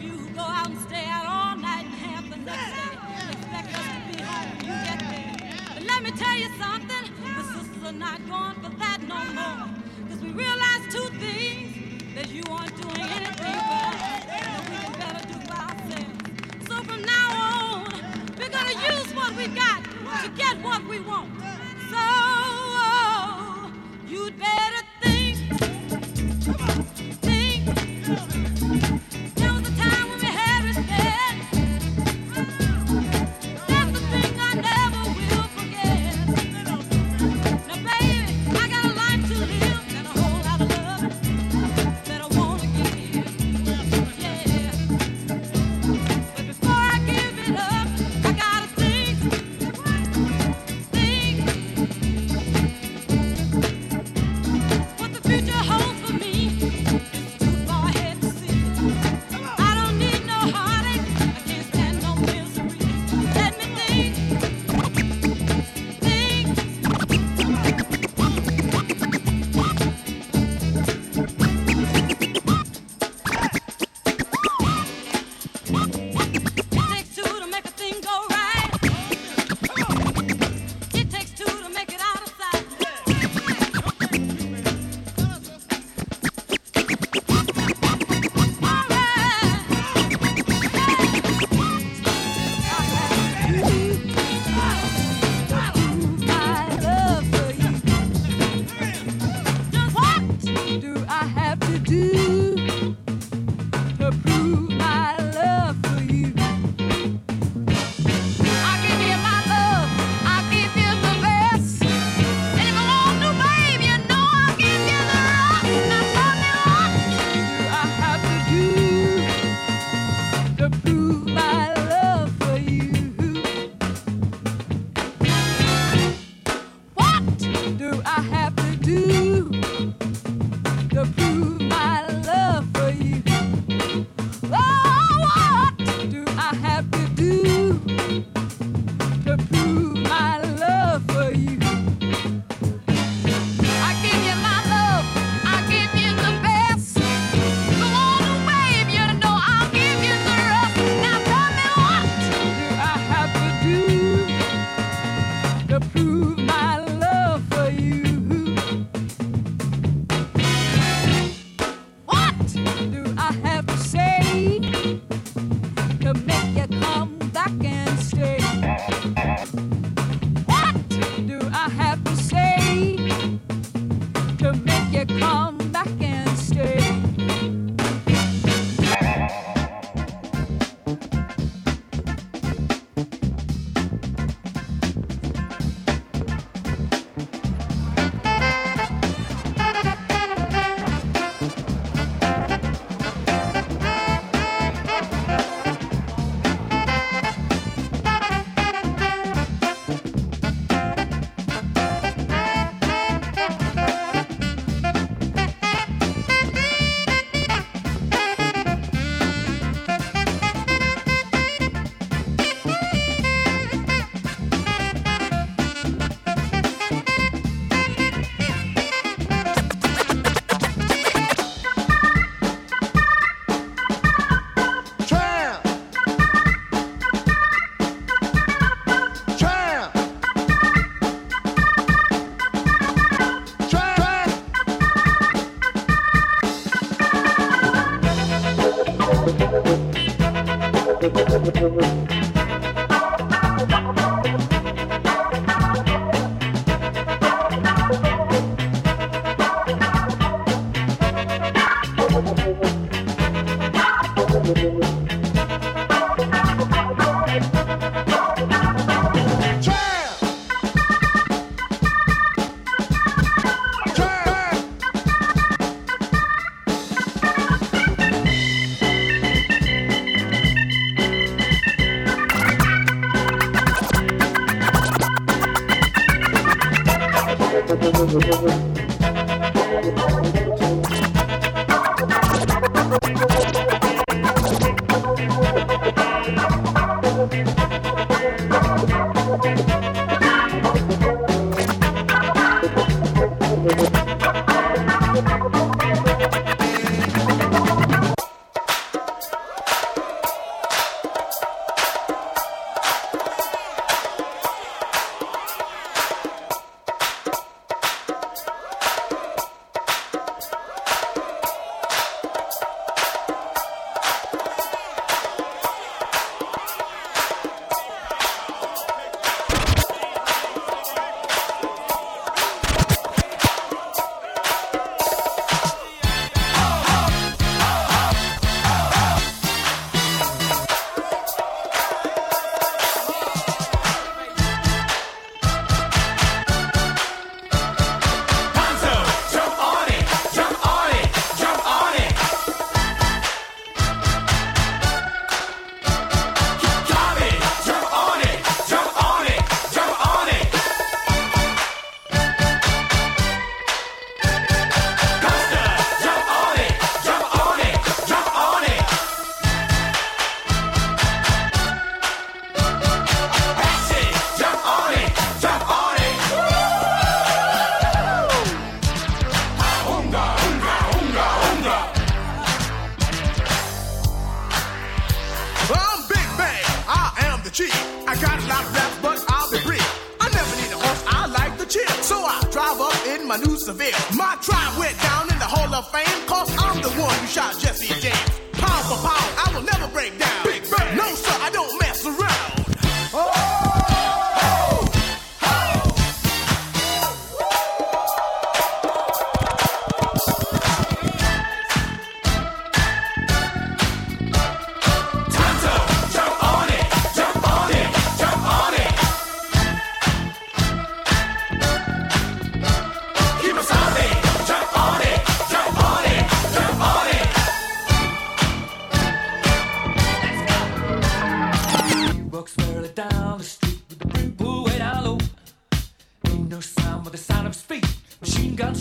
are not going for that no more. Cause we realize two things, that you aren't doing anything for us, that we can better do for ourselves. So from now on, we're gonna use what we got to get what we want. So you'd better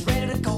ready to go.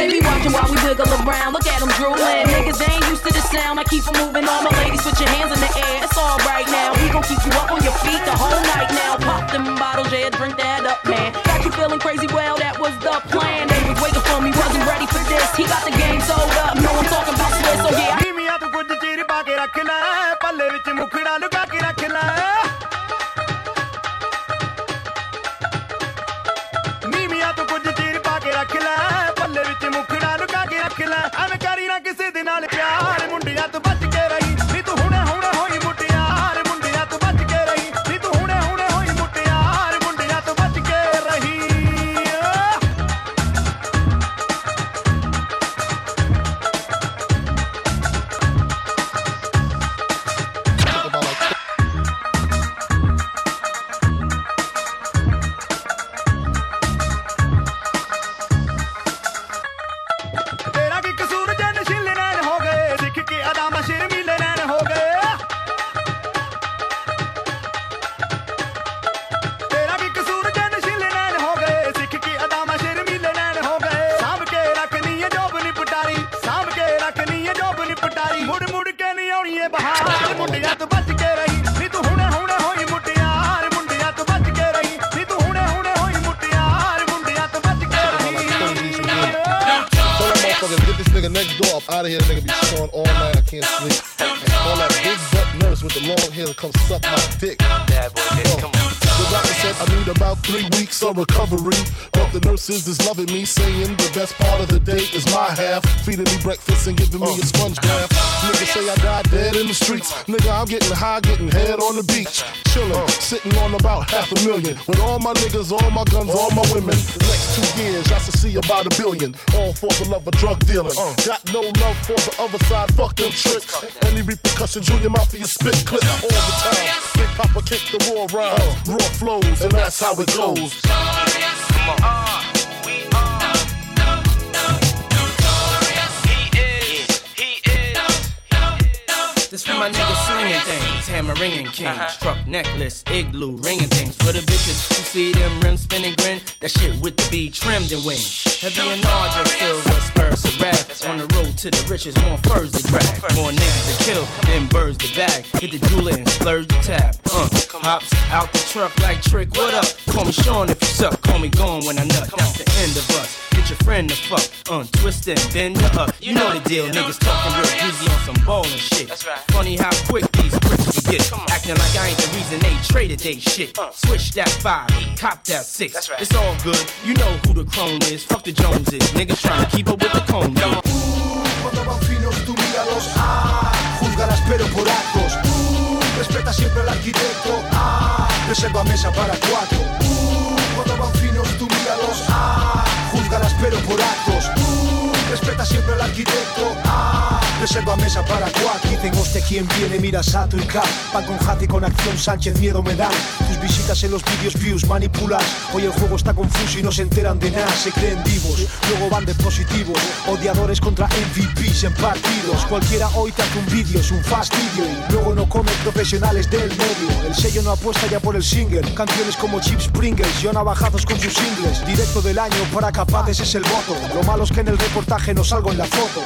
They be watching While we wiggle around, look at them drooling. Niggas ain't used to the sound. I keep them moving on. My ladies, put your hands in the air. It's all right now. We gon' keep you up on your feet the whole night now. Pop them bottles, yeah, drink that up, man. Got you feeling crazy? Well, that was the plan. They was waiting for me, wasn't ready for this. He got the game sold up. No, I'm talking about Swiss, so yeah. I- the streets. Nigga, I'm getting high, getting head on the beach. Chillin', sitting on about half a million. With all my niggas, all my guns, all my women. The next two years, I should see about a billion. All for the love of drug dealing. Got no love for the other side, fuck them tricks. Any repercussions, Junior Mafia spit clip all the time. Big Papa kick the raw rhymes, raw flows, and that's how it goes. This ringing king, struck necklace, igloo ringing things. For the bitches who see them rims spinning grin, that shit with the B trimmed and wings. Heavy and larger silver spurs to rap. On the road to the riches, more furs to grab, more niggas to kill then birds to bag. Hit the jeweler and splurge the tab. Uh, hops out the truck like trick. What up? Call me Sean if you suck. Call me gone when I nut. That's the end of us. Get your friend to fuck. Untwist and bend her up. You know the deal. Niggas talking real greasy on some ballin' shit. Funny how quick these bricks can get. Acting like I ain't the reason they traded they shit. Switch that five, cop that six. It's all good. You know who the crone is. Fuck the Joneses. Niggas trying to keep up with the cone. Cuando van finos tú míralos, ah, juzgalas pero por actos. Respeta siempre al arquitecto, ah, reserva mesa para cuatro. Uh, cuando finos tú míralos, ah, juzgalas pero por actos. Uh, respeta siempre al arquitecto, ah, reserva mesa para cuatro. Dicen hostia quién viene, mira Sato y Cap. Van con Jati con acción, Sánchez miedo me dan. Tus visitas en los vídeos views manipulas. Hoy el juego está confuso y no se enteran de nada, se creen vivos. Luego van de positivos, odiadores contra MVPs en partidos. Cualquiera hoy te hace un vídeo, es un fastidio. Y luego no comen profesionales del medio. El sello no apuesta ya por el single. Canciones como Chips Pringles, yo navajazos con sus singles. Directo del año para capaces es el voto. Lo malo es que en el reportaje no salgo en la foto.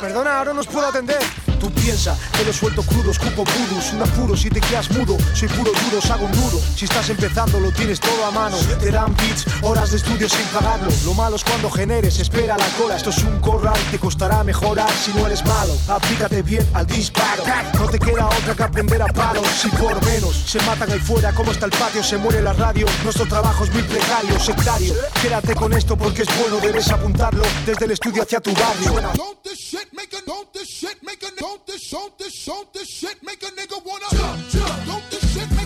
Perdona, ahora no os puedo atender. Tú piensa que lo suelto crudo, escupo vudus, un apuro si te quedas mudo. Soy puro duro, hago un nudo. Si estás empezando, lo tienes todo a mano. Te dan beats, horas de estudio sin pagarlo. Lo malo es cuando generes, espera la cola. Esto es un corral, te costará mejorar si no eres malo. Aplícate bien al disparo. No te queda otra que aprender a palos. Si por menos se matan ahí fuera, como está el patio, se muere la radio. Nuestro trabajo es muy precario, sectario. Quédate con esto porque es bueno, debes apuntarlo desde el estudio hacia tu barrio. Don't this shit make a don't this shit make a don't this don't this don't this shit make a nigga wanna jump jump. Don't this shit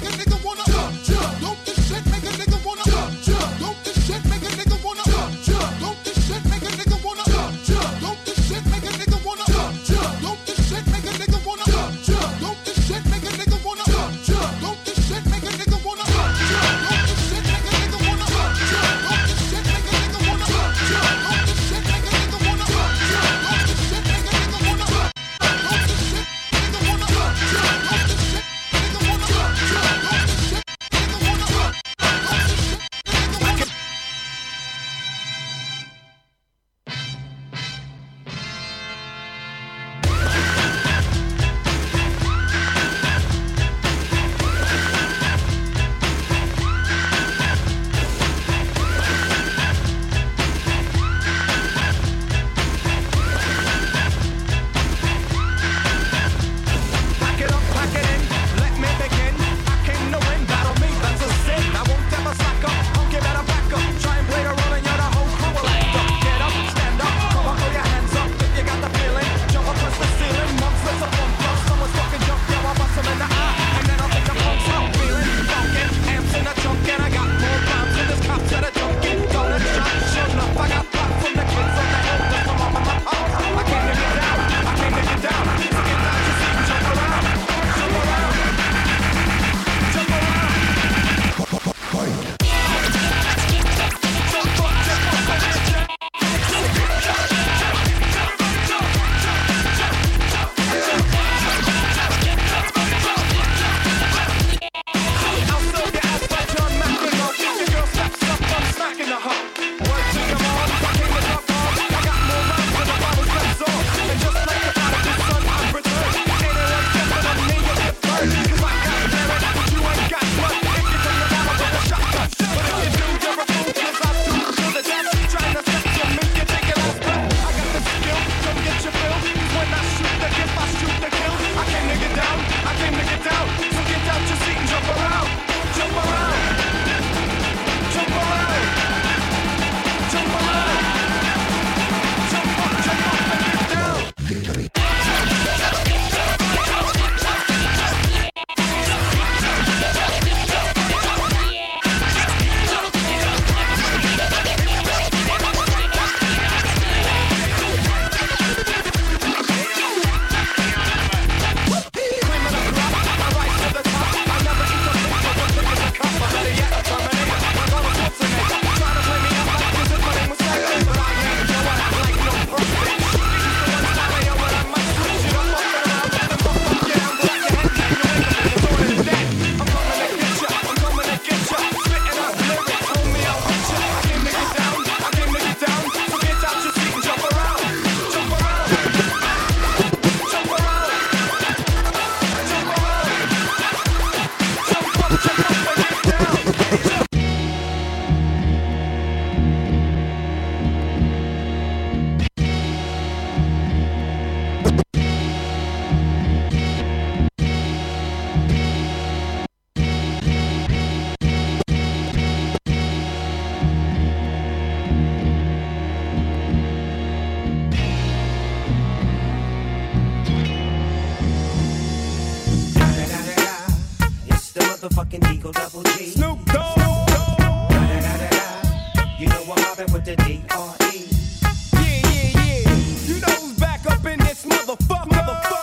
motherfucking Eagle Double G. Snoop Dogg. Snoop Dogg. Da, da, da, da, da. You know I'm mobbing with the D R E. Yeah, yeah, yeah. You know who's back up in this motherfucker. motherfucker.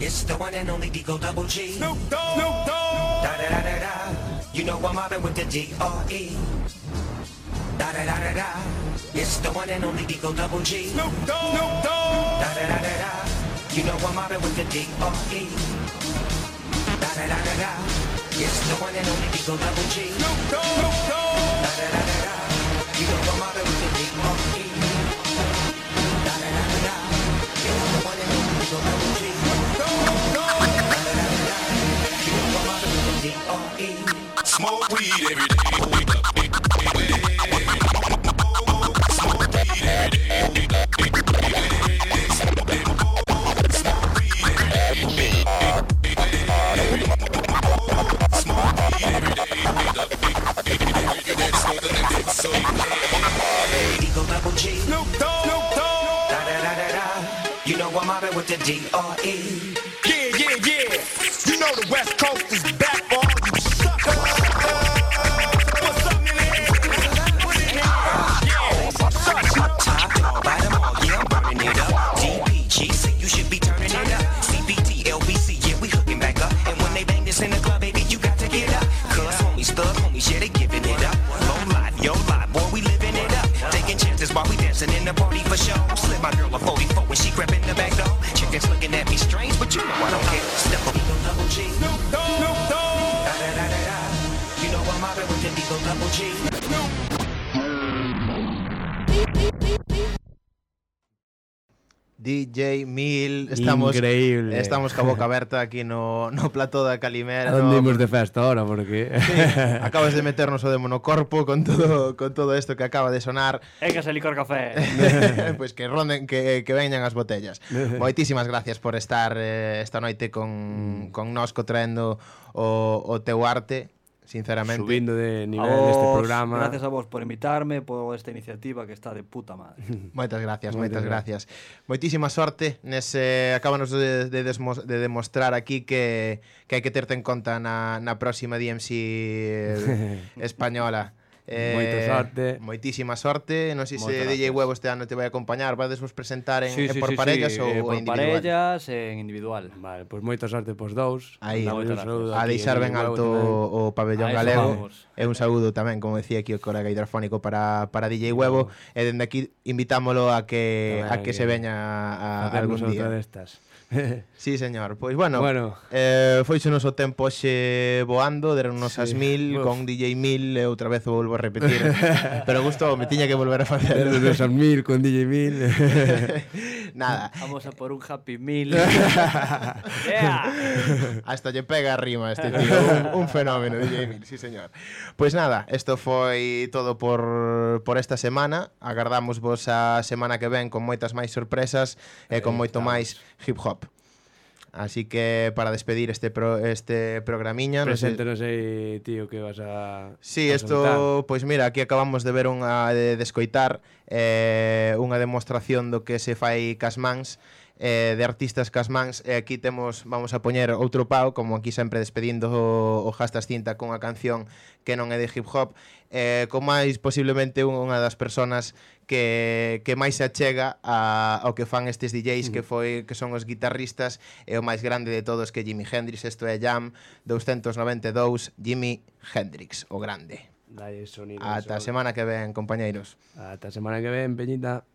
It's the one and only Deagle Double G. Snoop Dogg. Snoop Dogg. Da da da da da. You know I'm mobbing with the D R E. Da da da da da. It's the one and only Eagle Double G. Snoop Dogg. Snoop Dogg. Da da da da da. You know I'm mobbing with the D.R.E. Da da da da da. It's the one and only Eagle Double G. Snoop Dogg. Snoop Dogg. Da da da da da. You know I'm mobbing with the D.R.E. Da da da da da. It's the one and only Eagle Double G. Da da da da da. You know I'm mobbing with the D.R.E. Smoke weed every day. Mobbing with the D.R.E. Yeah, yeah, yeah. You know the West Jay, Mil, estamos Increíble. estamos ca boca aberta aquí no, no plató da Calimera. Onde no, imos de festa ahora porque sí, acabas de meternos o de monocorpo con todo con todo isto que acaba de sonar. É que se licor café. pois <laughs> pues que ronden que, que veñan as botellas. Moitísimas gracias por estar eh, esta noite con mm. con nós co traendo o, o teu arte sinceramente. Subindo de nivel a vos, neste programa. Gracias a vos por invitarme, por esta iniciativa que está de puta madre. <laughs> moitas gracias, moitas gracias. Moitísima sorte nese acábanos de, de, desmos, de demostrar aquí que que hai que terte en conta na na próxima DMC <laughs> española. Eh, Moita sorte. Moitísima sorte. Non sei se Moita DJ gracias. Huevo este ano te vai acompañar. Vades vos presentar en, sí, en sí, por sí, parellas sí, ou eh, por individual? parellas en individual. Vale, pois pues moita sorte pos dous. Aí, a deixar ben alto o pabellón galego. É un saúdo tamén, como decía aquí o colega hidrofónico para, para DJ Huevo. E dende aquí invitámolo a que, a que, que se veña a, a algún día. Destas. <laughs> sí, señor. Pois bueno, bueno. Eh, foi o noso tempo xe voando, deron nos sí. mil, Uf. con DJ mil, e outra vez o volvo a repetir. <laughs> pero gusto, me tiña que volver a facer. Deron nosas mil, con DJ mil. <laughs> Nada. Vamos a por un happy mil. yeah. Hasta lle pega a rima este tío. Un, un fenómeno, DJ mil, sí, señor. Pois pues nada, isto foi todo por, por esta semana. Agardamos vos a semana que ven con moitas máis sorpresas e eh, con moito máis hip hop. Así que para despedir este pro, este programiña, preséntenos no sei... tío, que vas a Sí, isto, pois pues mira, aquí acabamos de ver unha de, de escoitar eh, unha demostración do que se fai cas mans eh, de artistas cas mans e aquí temos vamos a poñer outro pau como aquí sempre despedindo o, o Jastas Cinta unha canción que non é de hip hop eh, con máis posiblemente unha das personas que, que máis se achega a, ao que fan estes DJs mm. que foi que son os guitarristas e o máis grande de todos que Jimi Hendrix, isto é Jam 292, Jimi Hendrix, o grande. Dai, sonido, Ata a semana que ven, compañeiros. Ata a semana que ven, Peñita.